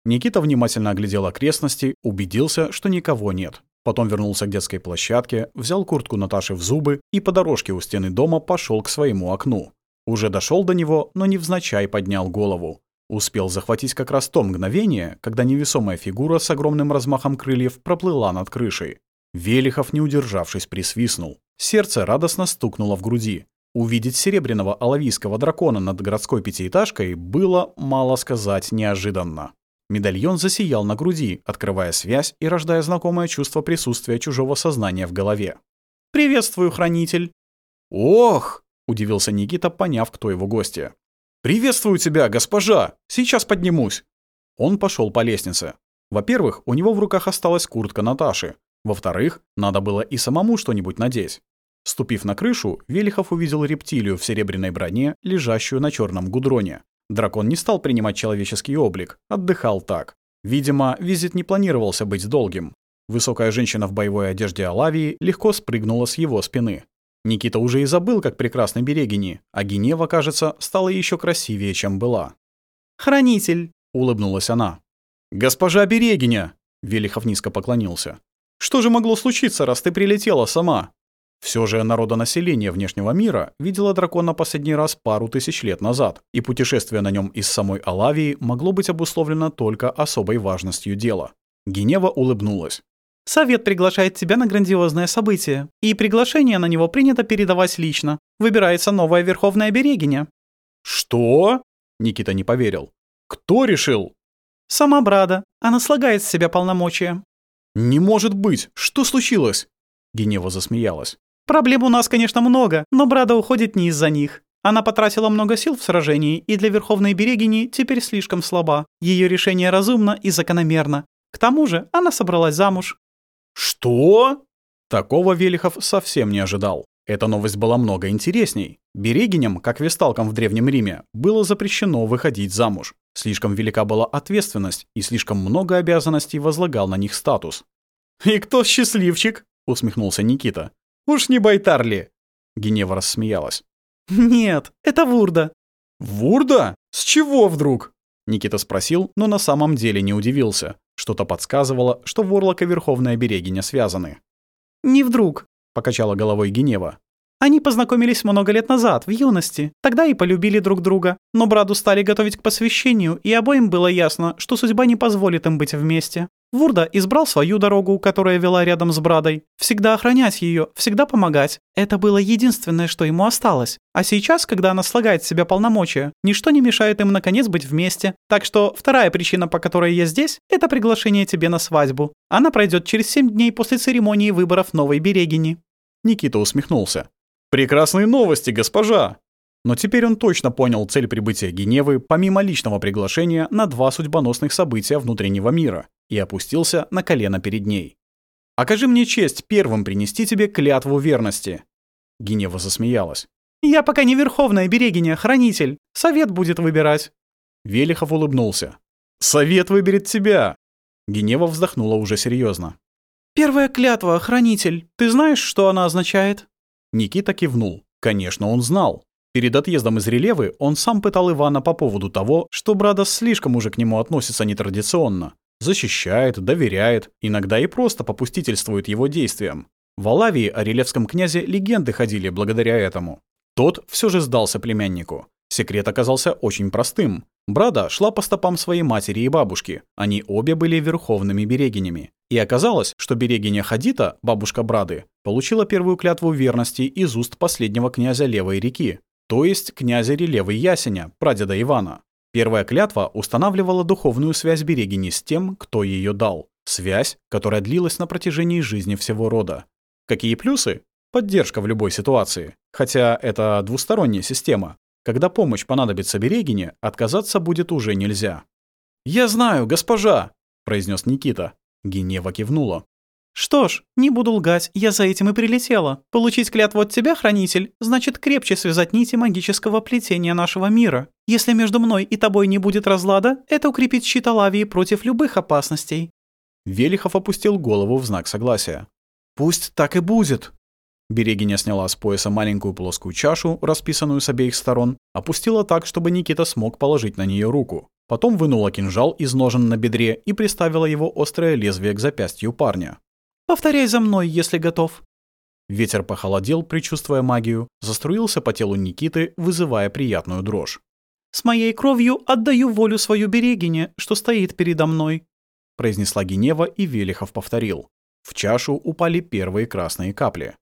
Никита внимательно оглядел окрестности, убедился, что никого нет. Потом вернулся к детской площадке, взял куртку Наташи в зубы и по дорожке у стены дома пошел к своему окну. Уже дошел до него, но невзначай поднял голову. Успел захватить как раз то мгновение, когда невесомая фигура с огромным размахом крыльев проплыла над крышей. Велихов, не удержавшись, присвистнул. Сердце радостно стукнуло в груди. Увидеть серебряного алавийского дракона над городской пятиэтажкой было, мало сказать, неожиданно. Медальон засиял на груди, открывая связь и рождая знакомое чувство присутствия чужого сознания в голове. «Приветствую, хранитель!» «Ох!» — удивился Никита, поняв, кто его гостья. «Приветствую тебя, госпожа! Сейчас поднимусь!» Он пошел по лестнице. Во-первых, у него в руках осталась куртка Наташи. Во-вторых, надо было и самому что-нибудь надеть. Ступив на крышу, Велихов увидел рептилию в серебряной броне, лежащую на черном гудроне. Дракон не стал принимать человеческий облик, отдыхал так. Видимо, визит не планировался быть долгим. Высокая женщина в боевой одежде Алавии легко спрыгнула с его спины. Никита уже и забыл, как прекрасно Берегини, а Генева, кажется, стала еще красивее, чем была. «Хранитель!» — улыбнулась она. «Госпожа Берегиня!» — Велихов низко поклонился. «Что же могло случиться, раз ты прилетела сама?» Все же народонаселение внешнего мира видело дракона последний раз пару тысяч лет назад, и путешествие на нем из самой Алавии могло быть обусловлено только особой важностью дела. Генева улыбнулась. Совет приглашает тебя на грандиозное событие, и приглашение на него принято передавать лично. Выбирается новая Верховная Берегиня». «Что?» — Никита не поверил. «Кто решил?» «Сама Брада. Она слагает с себя полномочия». «Не может быть! Что случилось?» Генева засмеялась. «Проблем у нас, конечно, много, но Брада уходит не из-за них. Она потратила много сил в сражении и для Верховной Берегини теперь слишком слаба. Ее решение разумно и закономерно. К тому же она собралась замуж, «Что?» Такого Велихов совсем не ожидал. Эта новость была много интересней. Берегиням, как весталкам в Древнем Риме, было запрещено выходить замуж. Слишком велика была ответственность, и слишком много обязанностей возлагал на них статус. «И кто счастливчик?» — усмехнулся Никита. «Уж не Байтарли? Генева рассмеялась. «Нет, это Вурда». «Вурда? С чего вдруг?» Никита спросил, но на самом деле не удивился. Что-то подсказывало, что Ворлок и Верховная Берегиня связаны. «Не вдруг», — покачала головой Генева. Они познакомились много лет назад, в юности. Тогда и полюбили друг друга. Но Браду стали готовить к посвящению, и обоим было ясно, что судьба не позволит им быть вместе. Вурда избрал свою дорогу, которая вела рядом с Брадой. Всегда охранять ее, всегда помогать. Это было единственное, что ему осталось. А сейчас, когда она слагает в себя полномочия, ничто не мешает им наконец быть вместе. Так что вторая причина, по которой я здесь, это приглашение тебе на свадьбу. Она пройдет через 7 дней после церемонии выборов новой Берегини. Никита усмехнулся. «Прекрасные новости, госпожа!» Но теперь он точно понял цель прибытия Геневы, помимо личного приглашения, на два судьбоносных события внутреннего мира, и опустился на колено перед ней. «Окажи мне честь первым принести тебе клятву верности!» Генева засмеялась. «Я пока не верховная берегиня, хранитель. Совет будет выбирать». Велихов улыбнулся. «Совет выберет тебя!» Генева вздохнула уже серьезно. «Первая клятва, хранитель. Ты знаешь, что она означает?» Никита кивнул. Конечно, он знал. Перед отъездом из Релевы он сам пытал Ивана по поводу того, что Брадос слишком уже к нему относится нетрадиционно. Защищает, доверяет, иногда и просто попустительствует его действиям. В Алавии о релевском князе легенды ходили благодаря этому. Тот все же сдался племяннику. Секрет оказался очень простым. Брада шла по стопам своей матери и бабушки. Они обе были верховными берегинями. И оказалось, что берегиня Хадита, бабушка Брады, получила первую клятву верности из уст последнего князя Левой реки, то есть князя Релевой Ясеня, прадеда Ивана. Первая клятва устанавливала духовную связь берегини с тем, кто ее дал. Связь, которая длилась на протяжении жизни всего рода. Какие плюсы? Поддержка в любой ситуации. Хотя это двусторонняя система. Когда помощь понадобится берегине, отказаться будет уже нельзя. «Я знаю, госпожа!» – произнес Никита. Генева кивнула. «Что ж, не буду лгать, я за этим и прилетела. Получить клятву от тебя, Хранитель, значит крепче связать нити магического плетения нашего мира. Если между мной и тобой не будет разлада, это укрепит щит Алавии против любых опасностей». Велихов опустил голову в знак согласия. «Пусть так и будет». Берегиня сняла с пояса маленькую плоскую чашу, расписанную с обеих сторон, опустила так, чтобы Никита смог положить на нее руку. Потом вынула кинжал из ножен на бедре и приставила его острое лезвие к запястью парня. «Повторяй за мной, если готов». Ветер похолодел, предчувствуя магию, заструился по телу Никиты, вызывая приятную дрожь. «С моей кровью отдаю волю свою берегине, что стоит передо мной», произнесла Генева, и Велихов повторил. В чашу упали первые красные капли.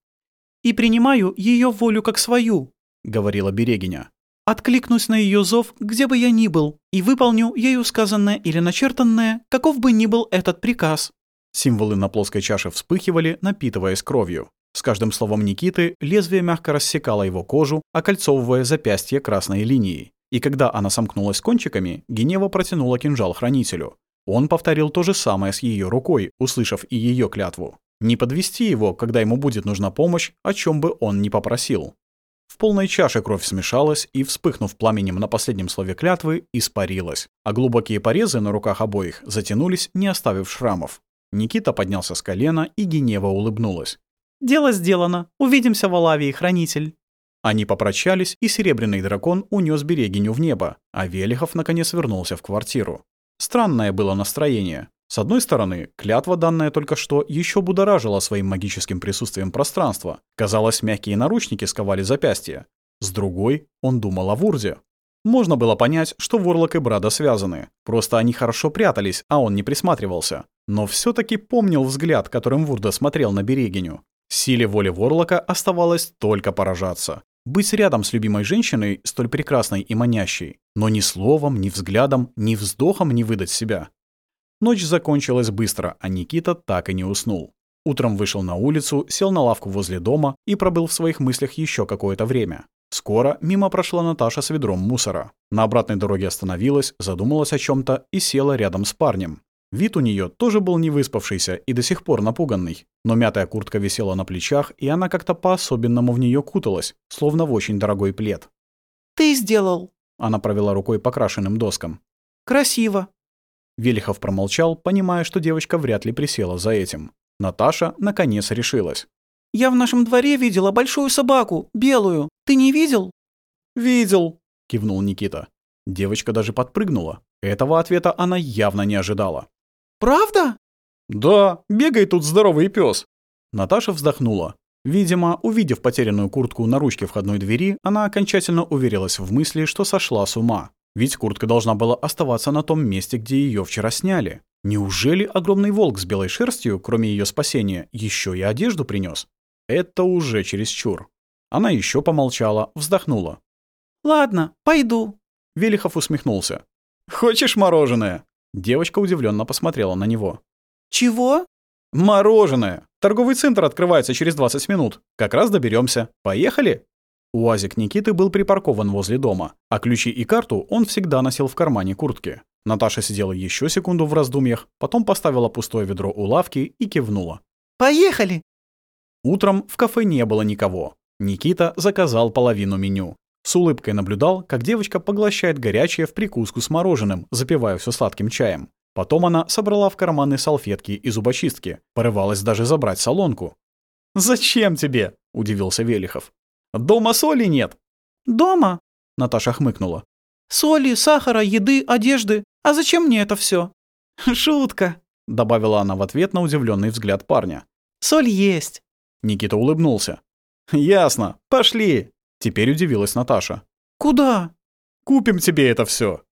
«И принимаю ее волю как свою», — говорила Берегиня. Откликнусь на ее зов, где бы я ни был, и выполню ею сказанное или начертанное, каков бы ни был этот приказ». Символы на плоской чаше вспыхивали, напитываясь кровью. С каждым словом Никиты лезвие мягко рассекало его кожу, окольцовывая запястье красной линией. И когда она сомкнулась кончиками, Генева протянула кинжал хранителю. Он повторил то же самое с ее рукой, услышав и ее клятву. Не подвести его, когда ему будет нужна помощь, о чем бы он ни попросил. В полной чаше кровь смешалась и, вспыхнув пламенем на последнем слове клятвы, испарилась, а глубокие порезы на руках обоих затянулись, не оставив шрамов. Никита поднялся с колена, и Генева улыбнулась. «Дело сделано. Увидимся в Алавии, хранитель». Они попрощались, и Серебряный дракон унес Берегиню в небо, а Велихов наконец вернулся в квартиру. Странное было настроение. С одной стороны, клятва, данная только что, еще будоражила своим магическим присутствием пространство. Казалось, мягкие наручники сковали запястья. С другой, он думал о Вурде. Можно было понять, что Ворлок и Брада связаны. Просто они хорошо прятались, а он не присматривался. Но все таки помнил взгляд, которым Вурда смотрел на Берегиню. Силе воли Ворлока оставалось только поражаться. Быть рядом с любимой женщиной, столь прекрасной и манящей, но ни словом, ни взглядом, ни вздохом не выдать себя. Ночь закончилась быстро, а Никита так и не уснул. Утром вышел на улицу, сел на лавку возле дома и пробыл в своих мыслях еще какое-то время. Скоро мимо прошла Наташа с ведром мусора. На обратной дороге остановилась, задумалась о чем то и села рядом с парнем. Вид у нее тоже был невыспавшийся и до сих пор напуганный, но мятая куртка висела на плечах, и она как-то по-особенному в нее куталась, словно в очень дорогой плед. «Ты сделал!» — она провела рукой по крашенным доскам. «Красиво!» Велихов промолчал, понимая, что девочка вряд ли присела за этим. Наташа наконец решилась. «Я в нашем дворе видела большую собаку, белую. Ты не видел?» «Видел», — кивнул Никита. Девочка даже подпрыгнула. Этого ответа она явно не ожидала. «Правда?» «Да, Бегает тут здоровый пес. Наташа вздохнула. Видимо, увидев потерянную куртку на ручке входной двери, она окончательно уверилась в мысли, что сошла с ума. Ведь куртка должна была оставаться на том месте, где ее вчера сняли. Неужели огромный волк с белой шерстью, кроме ее спасения, еще и одежду принес? Это уже чересчур. Она еще помолчала, вздохнула. «Ладно, пойду». Велихов усмехнулся. «Хочешь мороженое?» Девочка удивленно посмотрела на него. «Чего?» «Мороженое! Торговый центр открывается через 20 минут. Как раз доберемся. Поехали!» Уазик Никиты был припаркован возле дома, а ключи и карту он всегда носил в кармане куртки. Наташа сидела еще секунду в раздумьях, потом поставила пустое ведро у лавки и кивнула. «Поехали!» Утром в кафе не было никого. Никита заказал половину меню. С улыбкой наблюдал, как девочка поглощает горячее в прикуску с мороженым, запивая все сладким чаем. Потом она собрала в карманы салфетки и зубочистки, порывалась даже забрать солонку. «Зачем тебе?» – удивился Велихов. Дома соли нет». «Дома?» — Наташа хмыкнула. «Соли, сахара, еды, одежды. А зачем мне это все? «Шутка», — добавила она в ответ на удивленный взгляд парня. «Соль есть». Никита улыбнулся. «Ясно. Пошли!» Теперь удивилась Наташа. «Куда?» «Купим тебе это все.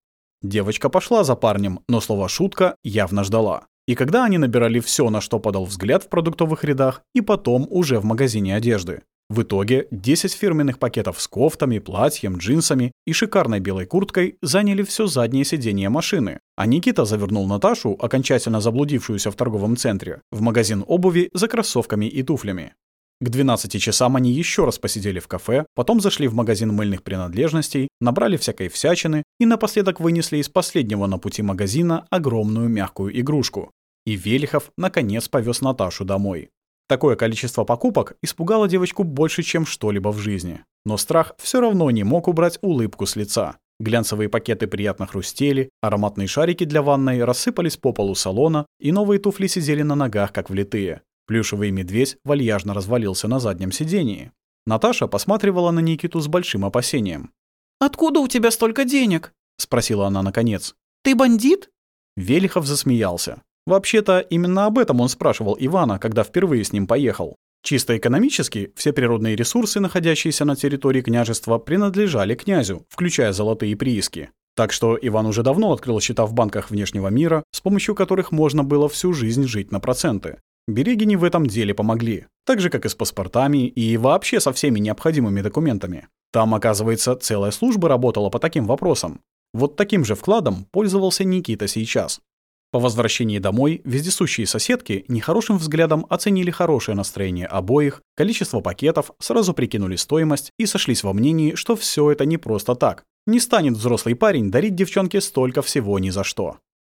Девочка пошла за парнем, но слово «шутка» явно ждала. И когда они набирали все, на что подал взгляд в продуктовых рядах, и потом уже в магазине одежды. В итоге 10 фирменных пакетов с кофтами, платьем, джинсами и шикарной белой курткой заняли все заднее сиденье машины, а Никита завернул Наташу, окончательно заблудившуюся в торговом центре, в магазин обуви за кроссовками и туфлями. К 12 часам они еще раз посидели в кафе, потом зашли в магазин мыльных принадлежностей, набрали всякой всячины и напоследок вынесли из последнего на пути магазина огромную мягкую игрушку. И Велихов наконец повез Наташу домой. Такое количество покупок испугало девочку больше, чем что-либо в жизни. Но страх все равно не мог убрать улыбку с лица. Глянцевые пакеты приятно хрустели, ароматные шарики для ванной рассыпались по полу салона, и новые туфли сидели на ногах, как влитые. Плюшевый медведь вальяжно развалился на заднем сидении. Наташа посматривала на Никиту с большим опасением. «Откуда у тебя столько денег?» — спросила она наконец. «Ты бандит?» Велихов засмеялся. Вообще-то именно об этом он спрашивал Ивана, когда впервые с ним поехал. Чисто экономически все природные ресурсы, находящиеся на территории княжества, принадлежали князю, включая золотые прииски. Так что Иван уже давно открыл счета в банках внешнего мира, с помощью которых можно было всю жизнь жить на проценты. Берегини в этом деле помогли, так же как и с паспортами и вообще со всеми необходимыми документами. Там, оказывается, целая служба работала по таким вопросам. Вот таким же вкладом пользовался Никита сейчас. По возвращении домой вездесущие соседки нехорошим взглядом оценили хорошее настроение обоих, количество пакетов, сразу прикинули стоимость и сошлись во мнении, что все это не просто так. Не станет взрослый парень дарить девчонке столько всего ни за что.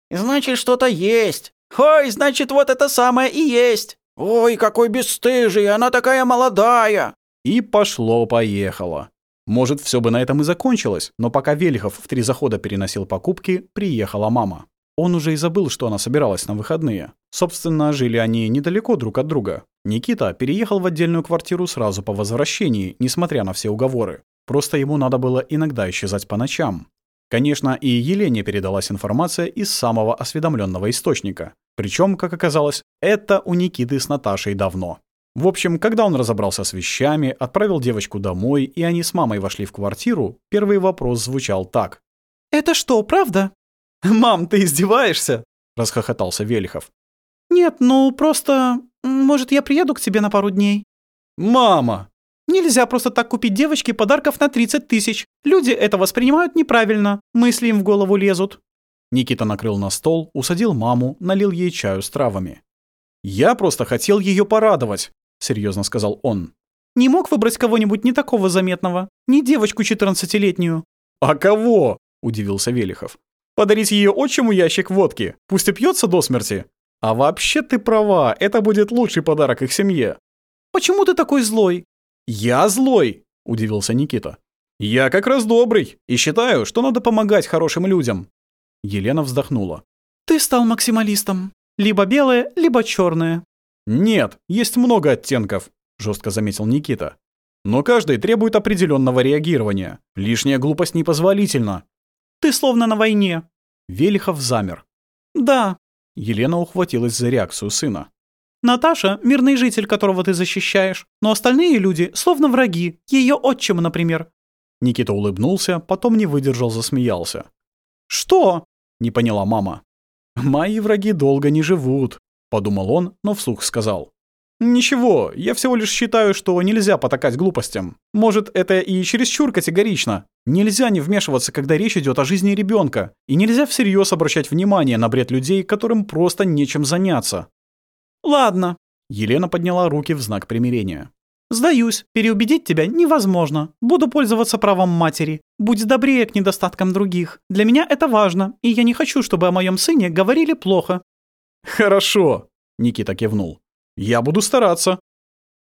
«Значит, что-то есть. Ой, значит, вот это самое и есть. Ой, какой бесстыжий, она такая молодая!» И пошло-поехало. Может, все бы на этом и закончилось, но пока Велихов в три захода переносил покупки, приехала мама. Он уже и забыл, что она собиралась на выходные. Собственно, жили они недалеко друг от друга. Никита переехал в отдельную квартиру сразу по возвращении, несмотря на все уговоры. Просто ему надо было иногда исчезать по ночам. Конечно, и Елене передалась информация из самого осведомленного источника. Причем, как оказалось, это у Никиты с Наташей давно. В общем, когда он разобрался с вещами, отправил девочку домой, и они с мамой вошли в квартиру, первый вопрос звучал так. «Это что, правда?» «Мам, ты издеваешься?» — расхохотался Велихов. «Нет, ну просто... Может, я приеду к тебе на пару дней?» «Мама!» «Нельзя просто так купить девочке подарков на 30 тысяч. Люди это воспринимают неправильно. Мысли им в голову лезут». Никита накрыл на стол, усадил маму, налил ей чаю с травами. «Я просто хотел ее порадовать», — серьезно сказал он. «Не мог выбрать кого-нибудь не такого заметного? Не девочку 14-летнюю?» «А кого?» — удивился Велихов. Подарить ее отчиму ящик водки, пусть и пьется до смерти. А вообще ты права, это будет лучший подарок их семье. Почему ты такой злой? Я злой, удивился Никита. Я как раз добрый и считаю, что надо помогать хорошим людям. Елена вздохнула. Ты стал максималистом. Либо белое, либо черное. Нет, есть много оттенков, жестко заметил Никита. Но каждый требует определенного реагирования. Лишняя глупость непозволительна. Ты словно на войне. Велихов замер. «Да». Елена ухватилась за реакцию сына. «Наташа — мирный житель, которого ты защищаешь, но остальные люди словно враги, ее отчим, например». Никита улыбнулся, потом не выдержал, засмеялся. «Что?» — не поняла мама. «Мои враги долго не живут», — подумал он, но вслух сказал. Ничего, я всего лишь считаю, что нельзя потакать глупостям. Может, это и чересчур категорично. Нельзя не вмешиваться, когда речь идет о жизни ребенка. И нельзя всерьез обращать внимание на бред людей, которым просто нечем заняться. Ладно. Елена подняла руки в знак примирения. «Сдаюсь, переубедить тебя невозможно. Буду пользоваться правом матери. Будь добрее к недостаткам других. Для меня это важно, и я не хочу, чтобы о моем сыне говорили плохо». «Хорошо», — Никита кивнул. Я буду стараться.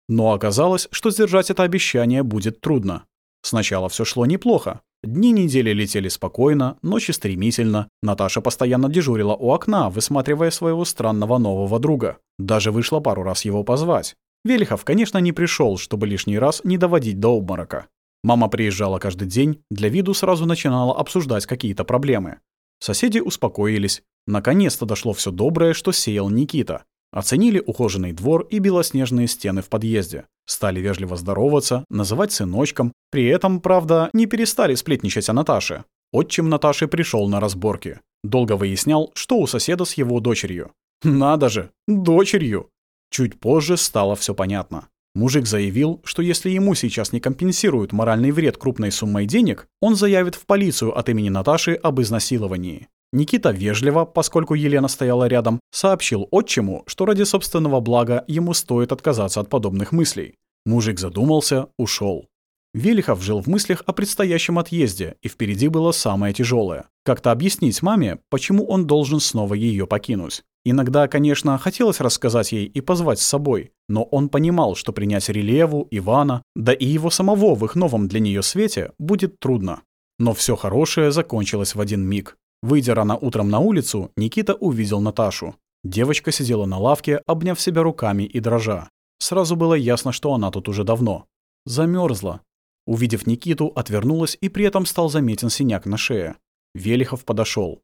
Но оказалось, что сдержать это обещание будет трудно. Сначала все шло неплохо. Дни недели летели спокойно, ночи стремительно. Наташа постоянно дежурила у окна, высматривая своего странного нового друга. Даже вышла пару раз его позвать. Велихов, конечно, не пришел, чтобы лишний раз не доводить до обморока. Мама приезжала каждый день, для виду сразу начинала обсуждать какие-то проблемы. Соседи успокоились. Наконец-то дошло все доброе, что сеял Никита. Оценили ухоженный двор и белоснежные стены в подъезде. Стали вежливо здороваться, называть сыночком. При этом, правда, не перестали сплетничать о Наташе. Отчим Наташи пришел на разборки. Долго выяснял, что у соседа с его дочерью. Надо же, дочерью! Чуть позже стало все понятно. Мужик заявил, что если ему сейчас не компенсируют моральный вред крупной суммой денег, он заявит в полицию от имени Наташи об изнасиловании. Никита вежливо, поскольку Елена стояла рядом, сообщил отчиму, что ради собственного блага ему стоит отказаться от подобных мыслей. Мужик задумался, ушел. Велихов жил в мыслях о предстоящем отъезде, и впереди было самое тяжелое. Как-то объяснить маме, почему он должен снова ее покинуть. Иногда, конечно, хотелось рассказать ей и позвать с собой, но он понимал, что принять Релеву, Ивана, да и его самого в их новом для нее свете будет трудно. Но все хорошее закончилось в один миг. Выйдя рано утром на улицу, Никита увидел Наташу. Девочка сидела на лавке, обняв себя руками и дрожа. Сразу было ясно, что она тут уже давно. Замерзла. Увидев Никиту, отвернулась и при этом стал заметен синяк на шее. Велихов подошел.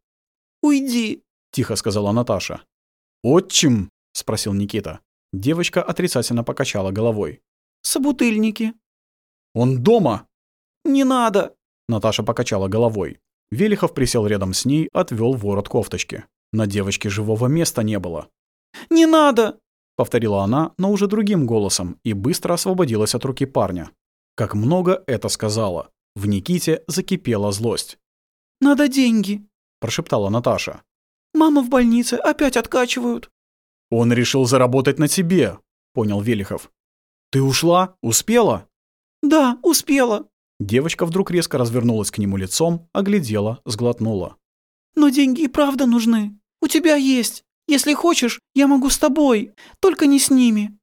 «Уйди!» – тихо сказала Наташа. «Отчим!» – спросил Никита. Девочка отрицательно покачала головой. «Собутыльники». «Он дома!» «Не надо!» – Наташа покачала головой. Велихов присел рядом с ней, отвел ворот кофточки. На девочке живого места не было. «Не надо!» — повторила она, но уже другим голосом, и быстро освободилась от руки парня. Как много это сказала. В Никите закипела злость. «Надо деньги!» — прошептала Наташа. «Мама в больнице, опять откачивают!» «Он решил заработать на тебе!» — понял Велихов. «Ты ушла? Успела?» «Да, успела!» Девочка вдруг резко развернулась к нему лицом, оглядела, сглотнула. «Но деньги и правда нужны. У тебя есть. Если хочешь, я могу с тобой, только не с ними».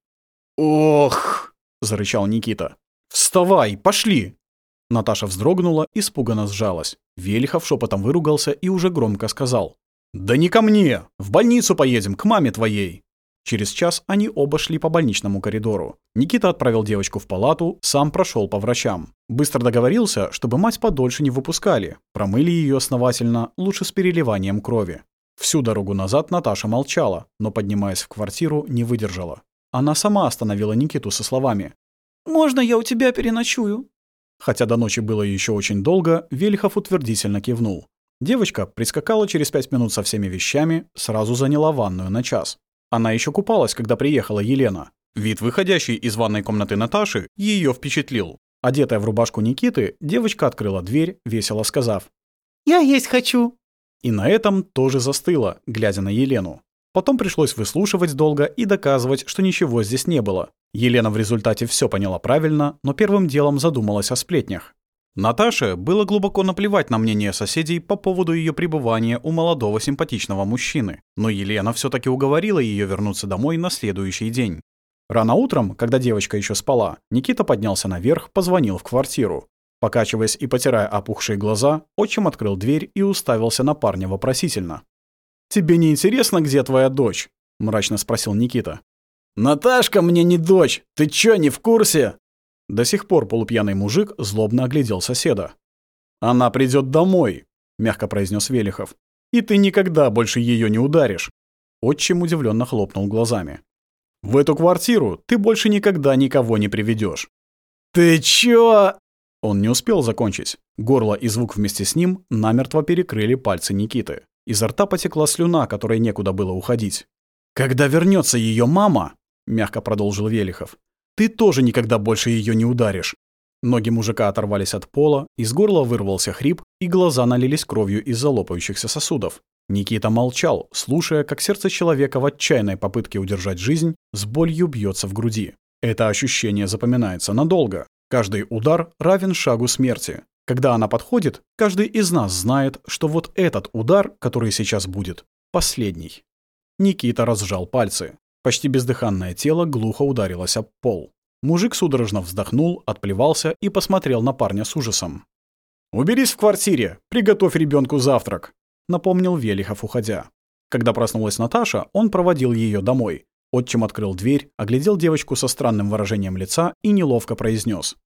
«Ох!» – зарычал Никита. «Вставай, пошли!» Наташа вздрогнула, испуганно сжалась. Велихов шепотом выругался и уже громко сказал. «Да не ко мне! В больницу поедем, к маме твоей!» Через час они оба шли по больничному коридору. Никита отправил девочку в палату, сам прошел по врачам. Быстро договорился, чтобы мать подольше не выпускали. Промыли ее основательно, лучше с переливанием крови. Всю дорогу назад Наташа молчала, но, поднимаясь в квартиру, не выдержала. Она сама остановила Никиту со словами «Можно я у тебя переночую?» Хотя до ночи было еще очень долго, Вельхов утвердительно кивнул. Девочка прискакала через пять минут со всеми вещами, сразу заняла ванную на час. Она еще купалась, когда приехала Елена. Вид выходящий из ванной комнаты Наташи ее впечатлил. Одетая в рубашку Никиты, девочка открыла дверь, весело сказав «Я есть хочу». И на этом тоже застыла, глядя на Елену. Потом пришлось выслушивать долго и доказывать, что ничего здесь не было. Елена в результате все поняла правильно, но первым делом задумалась о сплетнях. Наташе было глубоко наплевать на мнение соседей по поводу ее пребывания у молодого симпатичного мужчины, но Елена все-таки уговорила ее вернуться домой на следующий день. Рано утром, когда девочка еще спала, Никита поднялся наверх, позвонил в квартиру. Покачиваясь и потирая опухшие глаза, отчим открыл дверь и уставился на парня вопросительно. «Тебе не интересно, где твоя дочь?» – мрачно спросил Никита. «Наташка мне не дочь! Ты чё, не в курсе?» До сих пор полупьяный мужик злобно оглядел соседа. «Она придет домой», — мягко произнес Велихов. «И ты никогда больше ее не ударишь». Отчим удивленно хлопнул глазами. «В эту квартиру ты больше никогда никого не приведешь. «Ты чё?» Он не успел закончить. Горло и звук вместе с ним намертво перекрыли пальцы Никиты. Изо рта потекла слюна, которой некуда было уходить. «Когда вернется ее мама?» — мягко продолжил Велихов. Ты тоже никогда больше ее не ударишь. Ноги мужика оторвались от пола, из горла вырвался хрип, и глаза налились кровью из-за лопающихся сосудов. Никита молчал, слушая, как сердце человека в отчаянной попытке удержать жизнь с болью бьется в груди. Это ощущение запоминается надолго. Каждый удар равен шагу смерти. Когда она подходит, каждый из нас знает, что вот этот удар, который сейчас будет, последний. Никита разжал пальцы. Почти бездыханное тело глухо ударилось об пол. Мужик судорожно вздохнул, отплевался и посмотрел на парня с ужасом. «Уберись в квартире! Приготовь ребенку завтрак!» — напомнил Велихов, уходя. Когда проснулась Наташа, он проводил ее домой. Отчим открыл дверь, оглядел девочку со странным выражением лица и неловко произнес: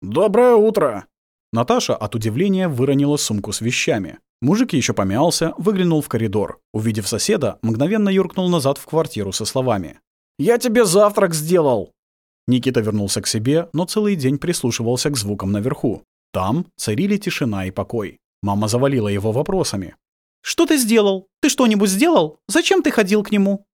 «Доброе утро!» Наташа от удивления выронила сумку с вещами. Мужики еще помялся, выглянул в коридор. Увидев соседа, мгновенно юркнул назад в квартиру со словами. «Я тебе завтрак сделал!» Никита вернулся к себе, но целый день прислушивался к звукам наверху. Там царили тишина и покой. Мама завалила его вопросами. «Что ты сделал? Ты что-нибудь сделал? Зачем ты ходил к нему?»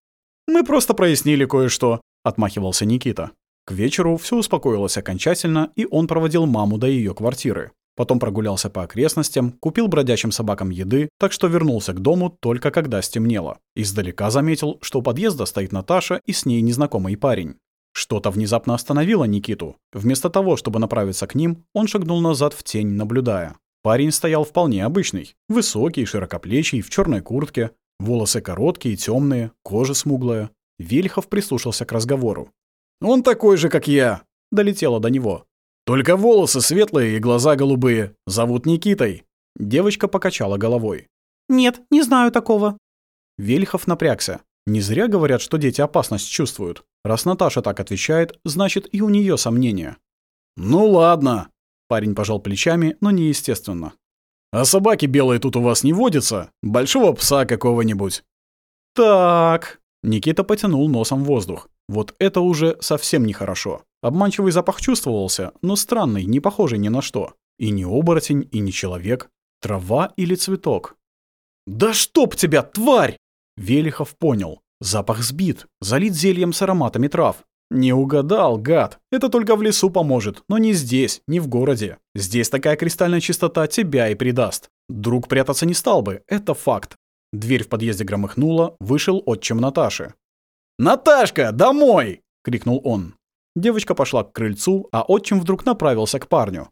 «Мы просто прояснили кое-что», — отмахивался Никита. К вечеру все успокоилось окончательно, и он проводил маму до ее квартиры. Потом прогулялся по окрестностям, купил бродячим собакам еды, так что вернулся к дому только когда стемнело. Издалека заметил, что у подъезда стоит Наташа и с ней незнакомый парень. Что-то внезапно остановило Никиту. Вместо того, чтобы направиться к ним, он шагнул назад в тень, наблюдая. Парень стоял вполне обычный. Высокий, широкоплечий, в черной куртке. Волосы короткие, темные, кожа смуглая. Вельхов прислушался к разговору. «Он такой же, как я!» — долетело до него. Только волосы светлые и глаза голубые. Зовут Никитой». Девочка покачала головой. «Нет, не знаю такого». Вельхов напрягся. Не зря говорят, что дети опасность чувствуют. Раз Наташа так отвечает, значит и у нее сомнения. «Ну ладно», — парень пожал плечами, но неестественно. «А собаки белые тут у вас не водятся? Большого пса какого-нибудь?» «Так...» — Никита потянул носом воздух. «Вот это уже совсем нехорошо». Обманчивый запах чувствовался, но странный, не похожий ни на что. И не оборотень, и не человек. Трава или цветок. «Да чтоб тебя, тварь!» Велихов понял. Запах сбит, залит зельем с ароматами трав. «Не угадал, гад. Это только в лесу поможет, но не здесь, не в городе. Здесь такая кристальная чистота тебя и придаст. Друг прятаться не стал бы, это факт». Дверь в подъезде громыхнула, вышел отчим Наташи. «Наташка, домой!» — крикнул он. Девочка пошла к крыльцу, а отчим вдруг направился к парню.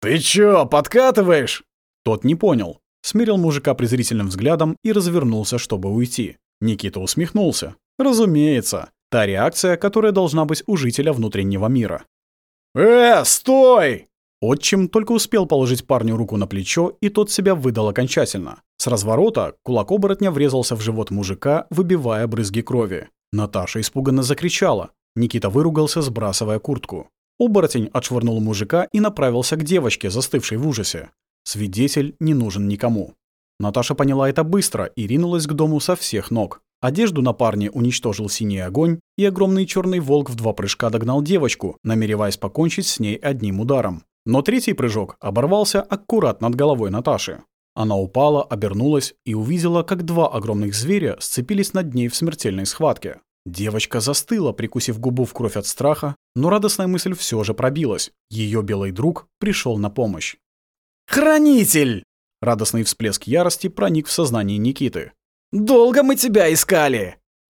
«Ты чё, подкатываешь?» Тот не понял, смирил мужика презрительным взглядом и развернулся, чтобы уйти. Никита усмехнулся. «Разумеется, та реакция, которая должна быть у жителя внутреннего мира». «Э, стой!» Отчим только успел положить парню руку на плечо, и тот себя выдал окончательно. С разворота кулак оборотня врезался в живот мужика, выбивая брызги крови. Наташа испуганно закричала. Никита выругался, сбрасывая куртку. Оборотень отшвырнул мужика и направился к девочке, застывшей в ужасе. Свидетель не нужен никому. Наташа поняла это быстро и ринулась к дому со всех ног. Одежду на парне уничтожил синий огонь, и огромный черный волк в два прыжка догнал девочку, намереваясь покончить с ней одним ударом. Но третий прыжок оборвался аккурат над головой Наташи. Она упала, обернулась и увидела, как два огромных зверя сцепились над ней в смертельной схватке. Девочка застыла, прикусив губу в кровь от страха, но радостная мысль все же пробилась. Ее белый друг пришел на помощь. «Хранитель!» Радостный всплеск ярости проник в сознание Никиты. «Долго мы тебя искали!»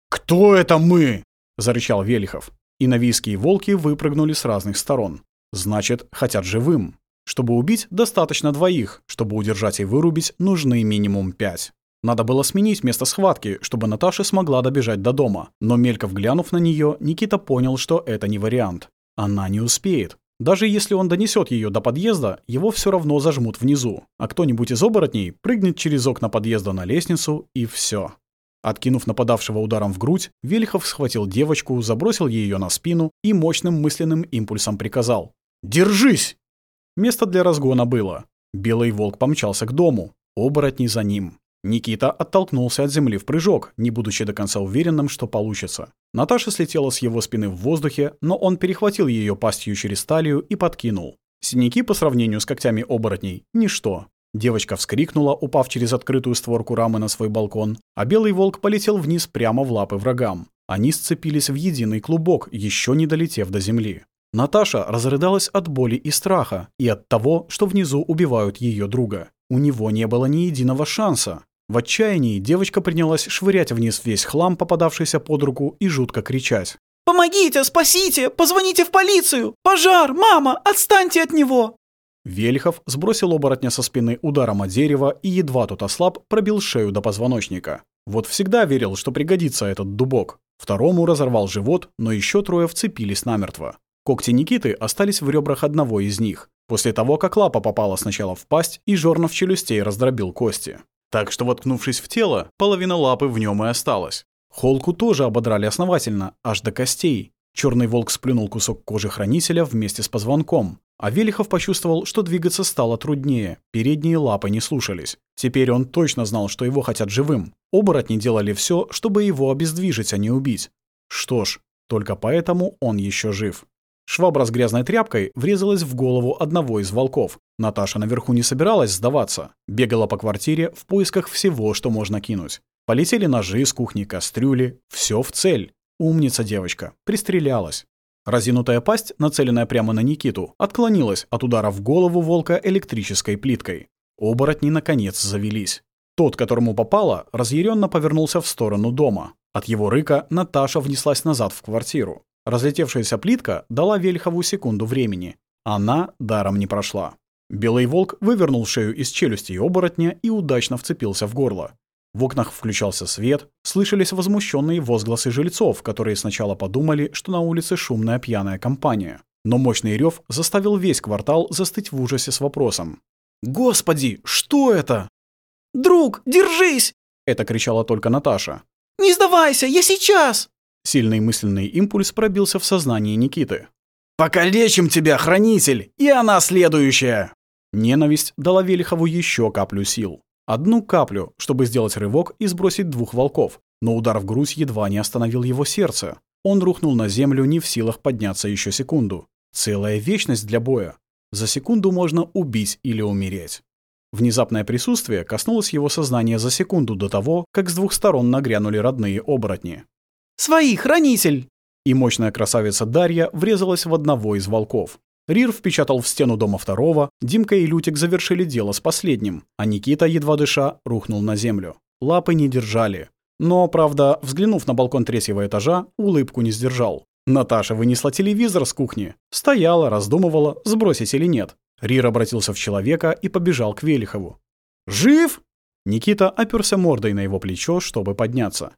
«Кто это мы?» – зарычал Велихов. И навийские волки выпрыгнули с разных сторон. Значит, хотят живым. Чтобы убить, достаточно двоих. Чтобы удержать и вырубить, нужны минимум пять. Надо было сменить место схватки, чтобы Наташа смогла добежать до дома, но мельков глянув на нее, Никита понял, что это не вариант. Она не успеет. Даже если он донесет ее до подъезда, его все равно зажмут внизу, а кто-нибудь из оборотней прыгнет через окна подъезда на лестницу и все. Откинув нападавшего ударом в грудь, Вельхов схватил девочку, забросил ее на спину и мощным мысленным импульсом приказал «Держись!». Место для разгона было. Белый волк помчался к дому, оборотни за ним. Никита оттолкнулся от земли в прыжок, не будучи до конца уверенным, что получится. Наташа слетела с его спины в воздухе, но он перехватил ее пастью через талию и подкинул. Синяки по сравнению с когтями оборотней – ничто. Девочка вскрикнула, упав через открытую створку рамы на свой балкон, а белый волк полетел вниз прямо в лапы врагам. Они сцепились в единый клубок, еще не долетев до земли. Наташа разрыдалась от боли и страха, и от того, что внизу убивают ее друга. У него не было ни единого шанса. В отчаянии девочка принялась швырять вниз весь хлам, попадавшийся под руку, и жутко кричать. «Помогите! Спасите! Позвоните в полицию! Пожар! Мама! Отстаньте от него!» Вельхов сбросил оборотня со спины ударом о дерево и, едва тот ослаб, пробил шею до позвоночника. Вот всегда верил, что пригодится этот дубок. Второму разорвал живот, но еще трое вцепились намертво. Когти Никиты остались в ребрах одного из них, после того, как лапа попала сначала в пасть и жорнов челюстей раздробил кости. Так что, воткнувшись в тело, половина лапы в нем и осталась. Холку тоже ободрали основательно, аж до костей. Черный волк сплюнул кусок кожи хранителя вместе с позвонком. А Велихов почувствовал, что двигаться стало труднее, передние лапы не слушались. Теперь он точно знал, что его хотят живым. Оборотни делали все, чтобы его обездвижить, а не убить. Что ж, только поэтому он еще жив. Швабра с грязной тряпкой врезалась в голову одного из волков. Наташа наверху не собиралась сдаваться. Бегала по квартире в поисках всего, что можно кинуть. Полетели ножи из кухни, кастрюли. Все в цель. Умница девочка. Пристрелялась. Разинутая пасть, нацеленная прямо на Никиту, отклонилась от удара в голову волка электрической плиткой. Оборотни, наконец, завелись. Тот, которому попало, разъяренно повернулся в сторону дома. От его рыка Наташа внеслась назад в квартиру. Разлетевшаяся плитка дала Вельхову секунду времени. Она даром не прошла. Белый волк вывернул шею из челюсти и оборотня и удачно вцепился в горло. В окнах включался свет, слышались возмущенные возгласы жильцов, которые сначала подумали, что на улице шумная пьяная компания. Но мощный рев заставил весь квартал застыть в ужасе с вопросом. «Господи, что это?» «Друг, держись!» — это кричала только Наташа. «Не сдавайся, я сейчас!» Сильный мысленный импульс пробился в сознании Никиты. «Покалечим тебя, хранитель, и она следующая!» Ненависть дала Велихову еще каплю сил. Одну каплю, чтобы сделать рывок и сбросить двух волков, но удар в грудь едва не остановил его сердце. Он рухнул на землю, не в силах подняться еще секунду. Целая вечность для боя. За секунду можно убить или умереть. Внезапное присутствие коснулось его сознания за секунду до того, как с двух сторон нагрянули родные оборотни. «Свои, хранитель!» И мощная красавица Дарья врезалась в одного из волков. Рир впечатал в стену дома второго, Димка и Лютик завершили дело с последним, а Никита, едва дыша, рухнул на землю. Лапы не держали. Но, правда, взглянув на балкон третьего этажа, улыбку не сдержал. Наташа вынесла телевизор с кухни. Стояла, раздумывала, сбросить или нет. Рир обратился в человека и побежал к Велихову. «Жив?» Никита оперся мордой на его плечо, чтобы подняться.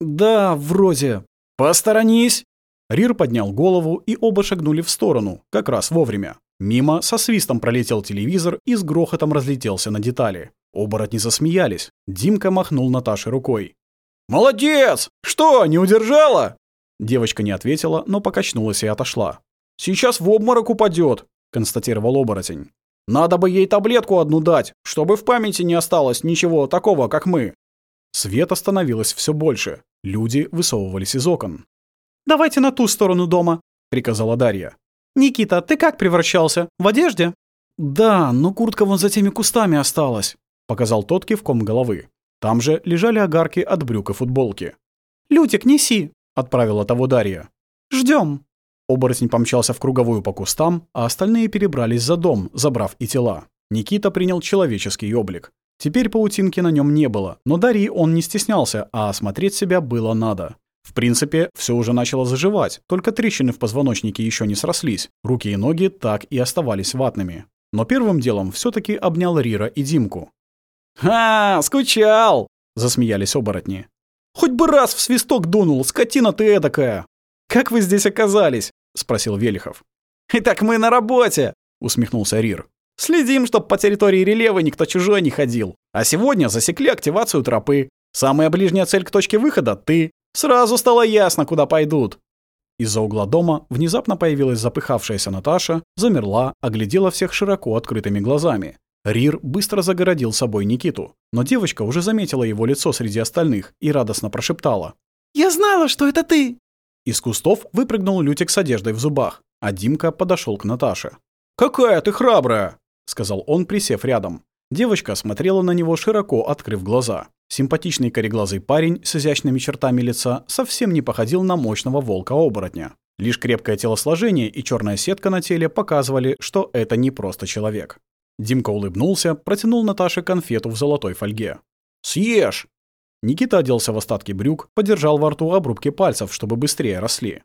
«Да, вроде». «Посторонись!» Рир поднял голову, и оба шагнули в сторону, как раз вовремя. Мимо со свистом пролетел телевизор и с грохотом разлетелся на детали. Оборотни засмеялись. Димка махнул Наташе рукой. «Молодец! Что, не удержала?» Девочка не ответила, но покачнулась и отошла. «Сейчас в обморок упадет», — констатировал оборотень. «Надо бы ей таблетку одну дать, чтобы в памяти не осталось ничего такого, как мы. Света становилось все больше, люди высовывались из окон. «Давайте на ту сторону дома», — приказала Дарья. «Никита, ты как превращался? В одежде?» «Да, но куртка вон за теми кустами осталась», — показал тот кивком головы. Там же лежали огарки от брюк и футболки. «Лютик, неси», — отправила того Дарья. Ждем. Оборотень помчался в круговую по кустам, а остальные перебрались за дом, забрав и тела. Никита принял человеческий облик. Теперь паутинки на нем не было, но Дари он не стеснялся, а осмотреть себя было надо. В принципе, все уже начало заживать, только трещины в позвоночнике еще не срослись, руки и ноги так и оставались ватными. Но первым делом все таки обнял Рира и Димку. «Ха, скучал!» — засмеялись оборотни. «Хоть бы раз в свисток дунул, скотина ты эдакая!» «Как вы здесь оказались?» — спросил Велихов. «Итак мы на работе!» — усмехнулся Рир. Следим, чтобы по территории рельефа никто чужой не ходил. А сегодня засекли активацию тропы. Самая ближняя цель к точке выхода — ты. Сразу стало ясно, куда пойдут. Из-за угла дома внезапно появилась запыхавшаяся Наташа, замерла, оглядела всех широко открытыми глазами. Рир быстро загородил собой Никиту, но девочка уже заметила его лицо среди остальных и радостно прошептала. «Я знала, что это ты!» Из кустов выпрыгнул Лютик с одеждой в зубах, а Димка подошел к Наташе. «Какая ты храбрая!» сказал он, присев рядом. Девочка смотрела на него широко, открыв глаза. Симпатичный кореглазый парень с изящными чертами лица совсем не походил на мощного волка-оборотня. Лишь крепкое телосложение и черная сетка на теле показывали, что это не просто человек. Димка улыбнулся, протянул Наташе конфету в золотой фольге. «Съешь!» Никита оделся в остатки брюк, подержал во рту обрубки пальцев, чтобы быстрее росли.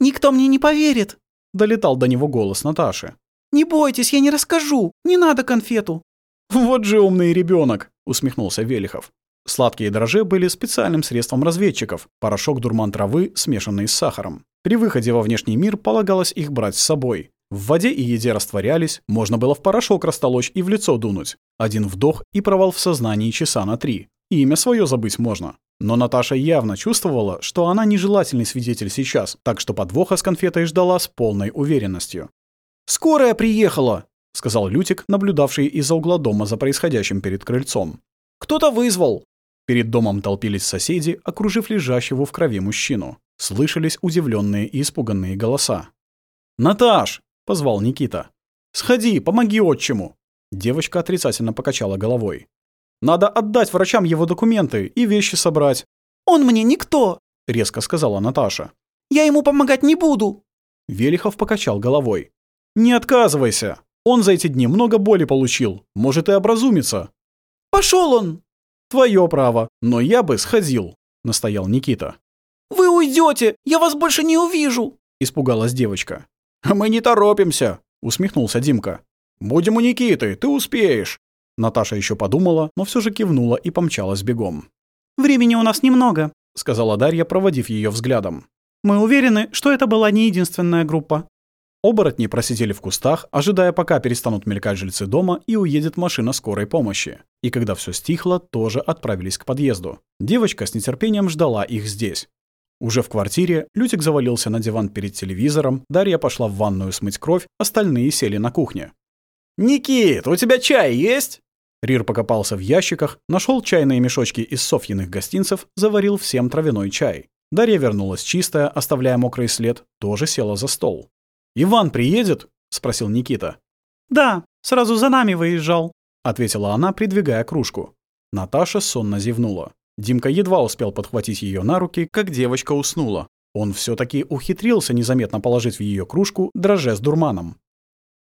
«Никто мне не поверит!» Долетал до него голос Наташи. «Не бойтесь, я не расскажу. Не надо конфету». «Вот же умный ребенок, усмехнулся Велихов. Сладкие дрожжи были специальным средством разведчиков – порошок дурман травы, смешанный с сахаром. При выходе во внешний мир полагалось их брать с собой. В воде и еде растворялись, можно было в порошок растолочь и в лицо дунуть. Один вдох и провал в сознании часа на три. И имя свое забыть можно. Но Наташа явно чувствовала, что она нежелательный свидетель сейчас, так что подвоха с конфетой ждала с полной уверенностью. «Скорая приехала!» — сказал Лютик, наблюдавший из-за угла дома за происходящим перед крыльцом. «Кто-то вызвал!» Перед домом толпились соседи, окружив лежащего в крови мужчину. Слышались удивленные и испуганные голоса. «Наташ!» — позвал Никита. «Сходи, помоги отчиму!» Девочка отрицательно покачала головой. «Надо отдать врачам его документы и вещи собрать». «Он мне никто!» — резко сказала Наташа. «Я ему помогать не буду!» Велихов покачал головой. «Не отказывайся! Он за эти дни много боли получил, может и образумится». «Пошел он!» «Твое право, но я бы сходил», — настоял Никита. «Вы уйдете! Я вас больше не увижу!» — испугалась девочка. «Мы не торопимся!» — усмехнулся Димка. «Будем у Никиты, ты успеешь!» Наташа еще подумала, но все же кивнула и помчалась бегом. «Времени у нас немного», — сказала Дарья, проводив ее взглядом. «Мы уверены, что это была не единственная группа. Оборотни просидели в кустах, ожидая, пока перестанут мелькать жильцы дома и уедет машина скорой помощи. И когда все стихло, тоже отправились к подъезду. Девочка с нетерпением ждала их здесь. Уже в квартире Лютик завалился на диван перед телевизором, Дарья пошла в ванную смыть кровь, остальные сели на кухне. «Никит, у тебя чай есть?» Рир покопался в ящиках, нашел чайные мешочки из Софьиных гостинцев, заварил всем травяной чай. Дарья вернулась чистая, оставляя мокрый след, тоже села за стол. «Иван приедет?» — спросил Никита. «Да, сразу за нами выезжал», — ответила она, придвигая кружку. Наташа сонно зевнула. Димка едва успел подхватить ее на руки, как девочка уснула. Он все таки ухитрился незаметно положить в ее кружку дрожже с дурманом.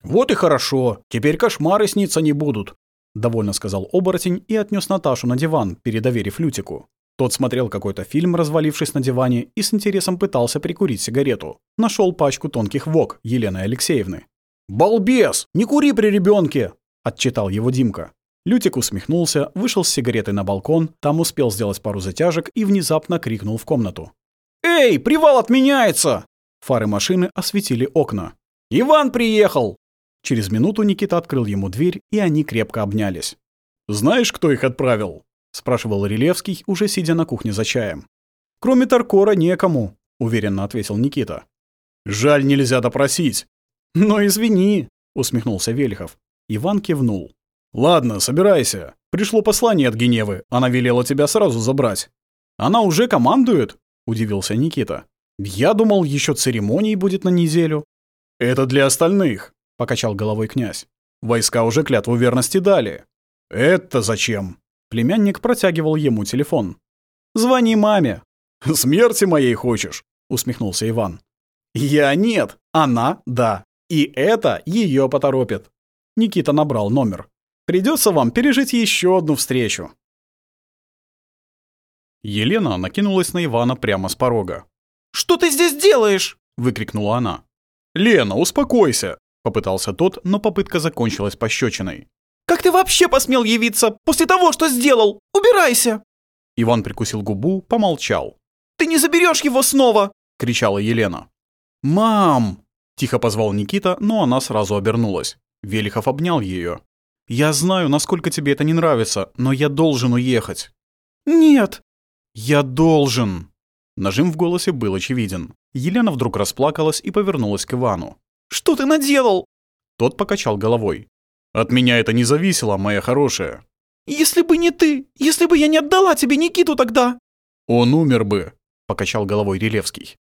«Вот и хорошо, теперь кошмары сниться не будут», — довольно сказал оборотень и отнес Наташу на диван, передоверив Лютику. Тот смотрел какой-то фильм, развалившись на диване, и с интересом пытался прикурить сигарету. Нашел пачку тонких вок Елены Алексеевны. «Балбес! Не кури при ребенке! отчитал его Димка. Лютик усмехнулся, вышел с сигаретой на балкон, там успел сделать пару затяжек и внезапно крикнул в комнату. «Эй, привал отменяется!» Фары машины осветили окна. «Иван приехал!» Через минуту Никита открыл ему дверь, и они крепко обнялись. «Знаешь, кто их отправил?» — спрашивал Рилевский, уже сидя на кухне за чаем. «Кроме Таркора некому», — уверенно ответил Никита. «Жаль, нельзя допросить». «Но извини», — усмехнулся Велихов. Иван кивнул. «Ладно, собирайся. Пришло послание от Геневы. Она велела тебя сразу забрать». «Она уже командует?» — удивился Никита. «Я думал, еще церемонии будет на неделю». «Это для остальных», — покачал головой князь. «Войска уже клятву верности дали». «Это зачем?» Племянник протягивал ему телефон. «Звони маме!» «Смерти моей хочешь?» — усмехнулся Иван. «Я нет, она — да. И это ее поторопит». Никита набрал номер. «Придется вам пережить еще одну встречу». Елена накинулась на Ивана прямо с порога. «Что ты здесь делаешь?» — выкрикнула она. «Лена, успокойся!» — попытался тот, но попытка закончилась пощечиной. Как ты вообще посмел явиться после того, что сделал? Убирайся!» Иван прикусил губу, помолчал. «Ты не заберешь его снова!» — кричала Елена. «Мам!» — тихо позвал Никита, но она сразу обернулась. Велихов обнял ее. «Я знаю, насколько тебе это не нравится, но я должен уехать». «Нет!» «Я должен!» Нажим в голосе был очевиден. Елена вдруг расплакалась и повернулась к Ивану. «Что ты наделал?» Тот покачал головой. От меня это не зависело, моя хорошая. Если бы не ты, если бы я не отдала тебе Никиту тогда. Он умер бы, покачал головой Рилевский.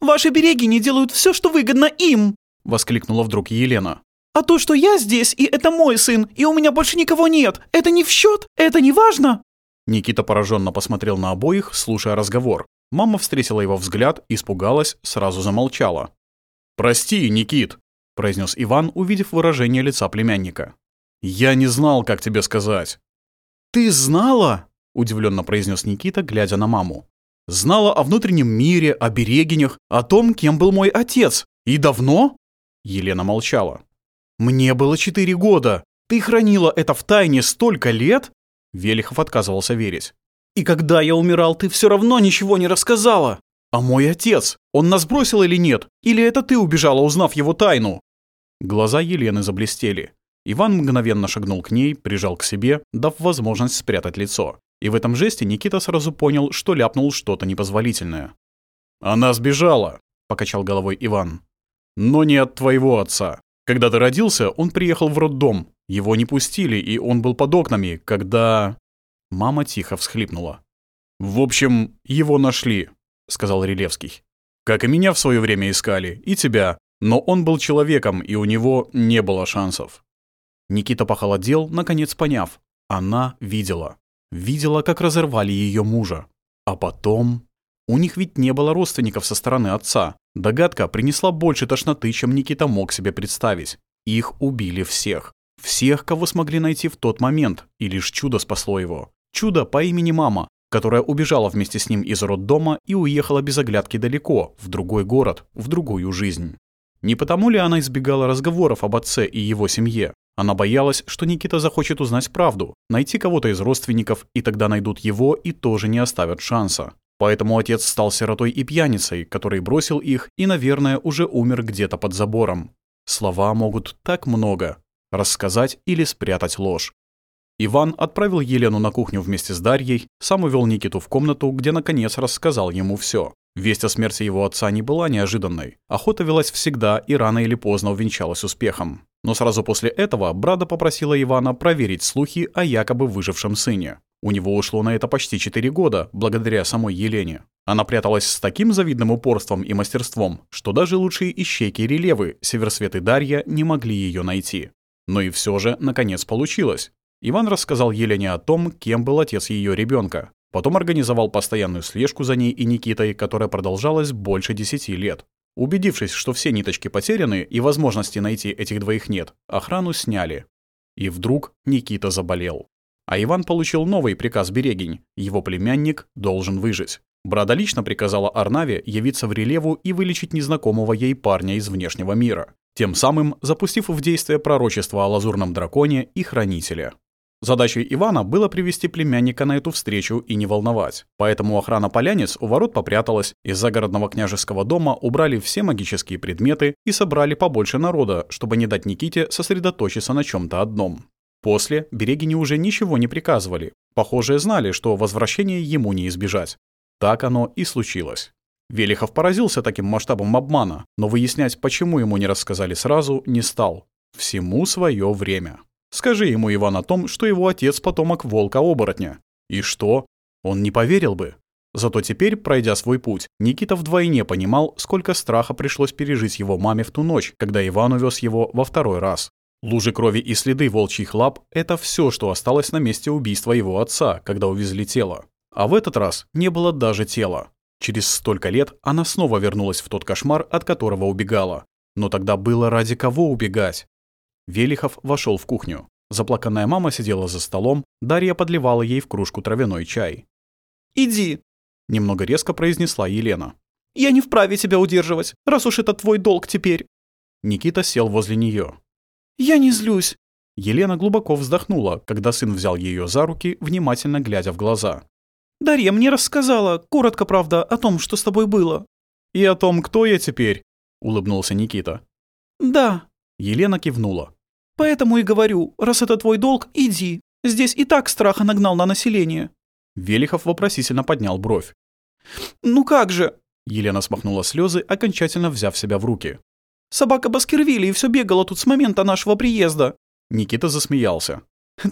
Ваши береги не делают все, что выгодно им, воскликнула вдруг Елена. А то, что я здесь, и это мой сын, и у меня больше никого нет, это не в счет, это не важно. Никита пораженно посмотрел на обоих, слушая разговор. Мама встретила его взгляд, испугалась, сразу замолчала. «Прости, Никит», — произнес Иван, увидев выражение лица племянника. «Я не знал, как тебе сказать». «Ты знала?» — удивленно произнес Никита, глядя на маму. «Знала о внутреннем мире, о берегинях, о том, кем был мой отец. И давно?» Елена молчала. «Мне было четыре года. Ты хранила это в тайне столько лет?» Велихов отказывался верить. «И когда я умирал, ты все равно ничего не рассказала. А мой отец, он нас бросил или нет? Или это ты убежала, узнав его тайну?» Глаза Елены заблестели. Иван мгновенно шагнул к ней, прижал к себе, дав возможность спрятать лицо. И в этом жесте Никита сразу понял, что ляпнул что-то непозволительное. «Она сбежала!» — покачал головой Иван. «Но не от твоего отца. Когда ты родился, он приехал в роддом. Его не пустили, и он был под окнами, когда...» Мама тихо всхлипнула. «В общем, его нашли», — сказал Рилевский. «Как и меня в свое время искали, и тебя. Но он был человеком, и у него не было шансов. Никита похолодел, наконец поняв. Она видела. Видела, как разорвали ее мужа. А потом... У них ведь не было родственников со стороны отца. Догадка принесла больше тошноты, чем Никита мог себе представить. Их убили всех. Всех, кого смогли найти в тот момент, и лишь чудо спасло его. Чудо по имени мама, которая убежала вместе с ним из роддома и уехала без оглядки далеко, в другой город, в другую жизнь. Не потому ли она избегала разговоров об отце и его семье? Она боялась, что Никита захочет узнать правду, найти кого-то из родственников, и тогда найдут его и тоже не оставят шанса. Поэтому отец стал сиротой и пьяницей, который бросил их и, наверное, уже умер где-то под забором. Слова могут так много. Рассказать или спрятать ложь. Иван отправил Елену на кухню вместе с Дарьей, сам увел Никиту в комнату, где наконец рассказал ему все. Весть о смерти его отца не была неожиданной. Охота велась всегда и рано или поздно увенчалась успехом. Но сразу после этого Брада попросила Ивана проверить слухи о якобы выжившем сыне. У него ушло на это почти 4 года, благодаря самой Елене. Она пряталась с таким завидным упорством и мастерством, что даже лучшие ищейки релевы, Северсвет и Дарья, не могли ее найти. Но и все же, наконец, получилось. Иван рассказал Елене о том, кем был отец ее ребенка. Потом организовал постоянную слежку за ней и Никитой, которая продолжалась больше 10 лет. Убедившись, что все ниточки потеряны и возможности найти этих двоих нет, охрану сняли. И вдруг Никита заболел. А Иван получил новый приказ Берегинь. Его племянник должен выжить. Брада лично приказала Арнаве явиться в релеву и вылечить незнакомого ей парня из внешнего мира, тем самым запустив в действие пророчество о лазурном драконе и хранителе. Задачей Ивана было привести племянника на эту встречу и не волновать. Поэтому охрана полянец у ворот попряталась, из загородного княжеского дома убрали все магические предметы и собрали побольше народа, чтобы не дать Никите сосредоточиться на чем то одном. После Берегини уже ничего не приказывали. Похожие знали, что возвращение ему не избежать. Так оно и случилось. Велихов поразился таким масштабом обмана, но выяснять, почему ему не рассказали сразу, не стал. Всему свое время. Скажи ему, Иван, о том, что его отец потомок волка-оборотня. И что? Он не поверил бы. Зато теперь, пройдя свой путь, Никита вдвойне понимал, сколько страха пришлось пережить его маме в ту ночь, когда Иван увез его во второй раз. Лужи крови и следы волчьих лап – это все, что осталось на месте убийства его отца, когда увезли тело. А в этот раз не было даже тела. Через столько лет она снова вернулась в тот кошмар, от которого убегала. Но тогда было ради кого убегать. Велихов вошел в кухню. Заплаканная мама сидела за столом, Дарья подливала ей в кружку травяной чай. «Иди!» — немного резко произнесла Елена. «Я не вправе тебя удерживать, раз уж это твой долг теперь!» Никита сел возле нее. «Я не злюсь!» Елена глубоко вздохнула, когда сын взял ее за руки, внимательно глядя в глаза. «Дарья мне рассказала, коротко, правда, о том, что с тобой было». «И о том, кто я теперь?» — улыбнулся Никита. «Да». Елена кивнула. Поэтому и говорю, раз это твой долг, иди. Здесь и так страха нагнал на население». Велихов вопросительно поднял бровь. «Ну как же?» Елена смахнула слезы, окончательно взяв себя в руки. «Собака Баскервилли и все бегала тут с момента нашего приезда». Никита засмеялся.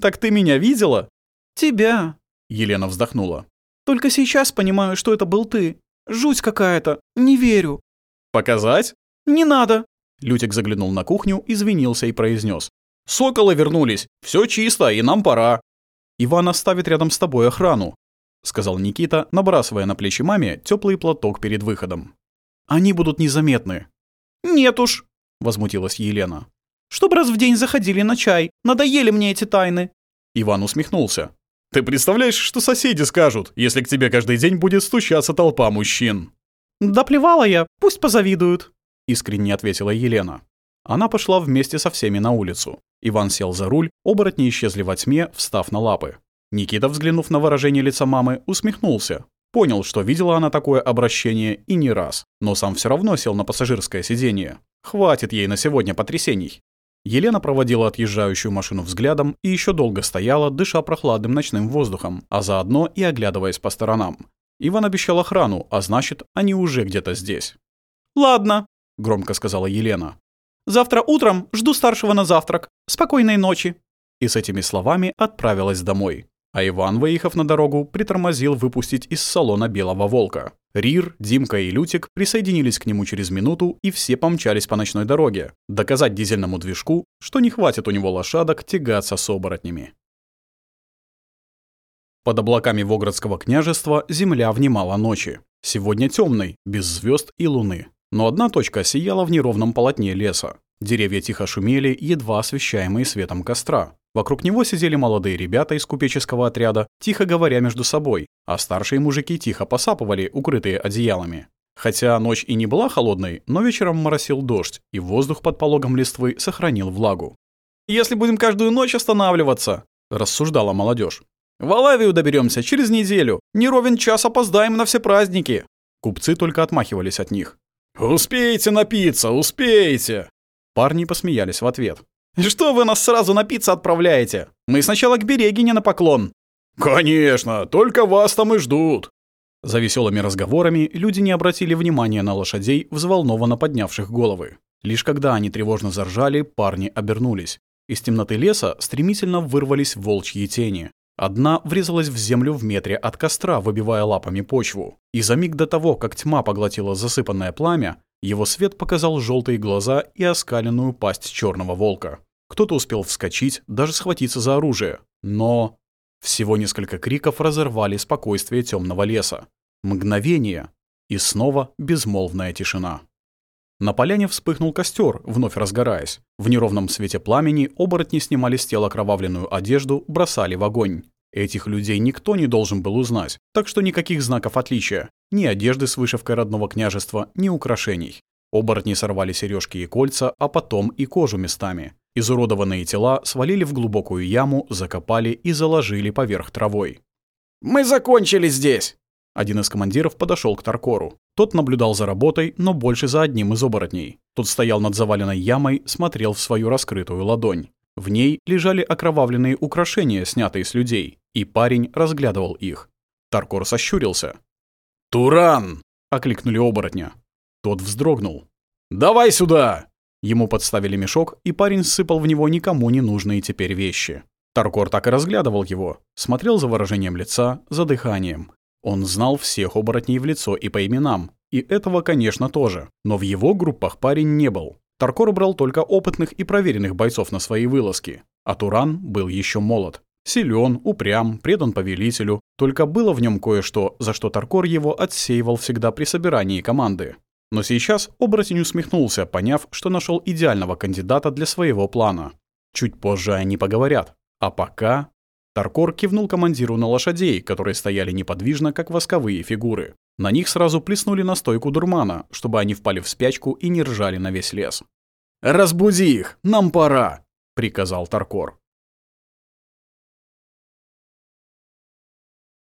«Так ты меня видела?» «Тебя». Елена вздохнула. «Только сейчас понимаю, что это был ты. Жуть какая-то. Не верю». «Показать?» «Не надо». Лютик заглянул на кухню, извинился и произнес. «Соколы вернулись! Все чисто, и нам пора!» «Иван оставит рядом с тобой охрану», — сказал Никита, набрасывая на плечи маме теплый платок перед выходом. «Они будут незаметны». «Нет уж», — возмутилась Елена. "Чтобы раз в день заходили на чай. Надоели мне эти тайны». Иван усмехнулся. «Ты представляешь, что соседи скажут, если к тебе каждый день будет стучаться толпа мужчин?» «Да плевала я, пусть позавидуют», — искренне ответила Елена. Она пошла вместе со всеми на улицу. Иван сел за руль, оборотни исчезли во тьме, встав на лапы. Никита, взглянув на выражение лица мамы, усмехнулся. Понял, что видела она такое обращение и не раз, но сам все равно сел на пассажирское сиденье. Хватит ей на сегодня потрясений. Елена проводила отъезжающую машину взглядом и еще долго стояла, дыша прохладным ночным воздухом, а заодно и оглядываясь по сторонам. Иван обещал охрану, а значит, они уже где-то здесь. «Ладно», — громко сказала Елена. «Завтра утром жду старшего на завтрак. Спокойной ночи!» И с этими словами отправилась домой. А Иван, выехав на дорогу, притормозил выпустить из салона белого волка. Рир, Димка и Лютик присоединились к нему через минуту, и все помчались по ночной дороге, доказать дизельному движку, что не хватит у него лошадок тягаться с оборотнями. Под облаками Воградского княжества земля внимала ночи. Сегодня темный, без звезд и луны но одна точка сияла в неровном полотне леса. Деревья тихо шумели, едва освещаемые светом костра. Вокруг него сидели молодые ребята из купеческого отряда, тихо говоря между собой, а старшие мужики тихо посапывали, укрытые одеялами. Хотя ночь и не была холодной, но вечером моросил дождь, и воздух под пологом листвы сохранил влагу. «Если будем каждую ночь останавливаться», – рассуждала молодежь. «В Алавию доберемся через неделю, не ровен час опоздаем на все праздники». Купцы только отмахивались от них. «Успейте напиться, успейте!» Парни посмеялись в ответ. «Что вы нас сразу напиться отправляете? Мы сначала к Берегине на поклон». «Конечно, только вас там и ждут». За веселыми разговорами люди не обратили внимания на лошадей, взволнованно поднявших головы. Лишь когда они тревожно заржали, парни обернулись. Из темноты леса стремительно вырвались волчьи тени. Одна врезалась в землю в метре от костра, выбивая лапами почву. И за миг до того, как тьма поглотила засыпанное пламя, его свет показал желтые глаза и оскаленную пасть черного волка. Кто-то успел вскочить, даже схватиться за оружие. Но... Всего несколько криков разорвали спокойствие темного леса. Мгновение. И снова безмолвная тишина. На поляне вспыхнул костер, вновь разгораясь. В неровном свете пламени оборотни снимали с тела кровавленную одежду, бросали в огонь. Этих людей никто не должен был узнать, так что никаких знаков отличия. Ни одежды с вышивкой родного княжества, ни украшений. Оборотни сорвали сережки и кольца, а потом и кожу местами. Изуродованные тела свалили в глубокую яму, закопали и заложили поверх травой. «Мы закончили здесь!» Один из командиров подошел к Таркору. Тот наблюдал за работой, но больше за одним из оборотней. Тот стоял над заваленной ямой, смотрел в свою раскрытую ладонь. В ней лежали окровавленные украшения, снятые с людей, и парень разглядывал их. Таркор сощурился. «Туран!» — окликнули оборотня. Тот вздрогнул. «Давай сюда!» Ему подставили мешок, и парень сыпал в него никому не нужные теперь вещи. Таркор так и разглядывал его, смотрел за выражением лица, за дыханием. Он знал всех оборотней в лицо и по именам, и этого, конечно, тоже. Но в его группах парень не был. Таркор брал только опытных и проверенных бойцов на свои вылазки. А Туран был еще молод. Силен, упрям, предан повелителю, только было в нем кое-что, за что Таркор его отсеивал всегда при собирании команды. Но сейчас оборотень усмехнулся, поняв, что нашел идеального кандидата для своего плана. Чуть позже они поговорят. А пока Таркор кивнул командиру на лошадей, которые стояли неподвижно, как восковые фигуры. На них сразу плеснули настойку дурмана, чтобы они впали в спячку и не ржали на весь лес. «Разбуди их! Нам пора!» — приказал Таркор.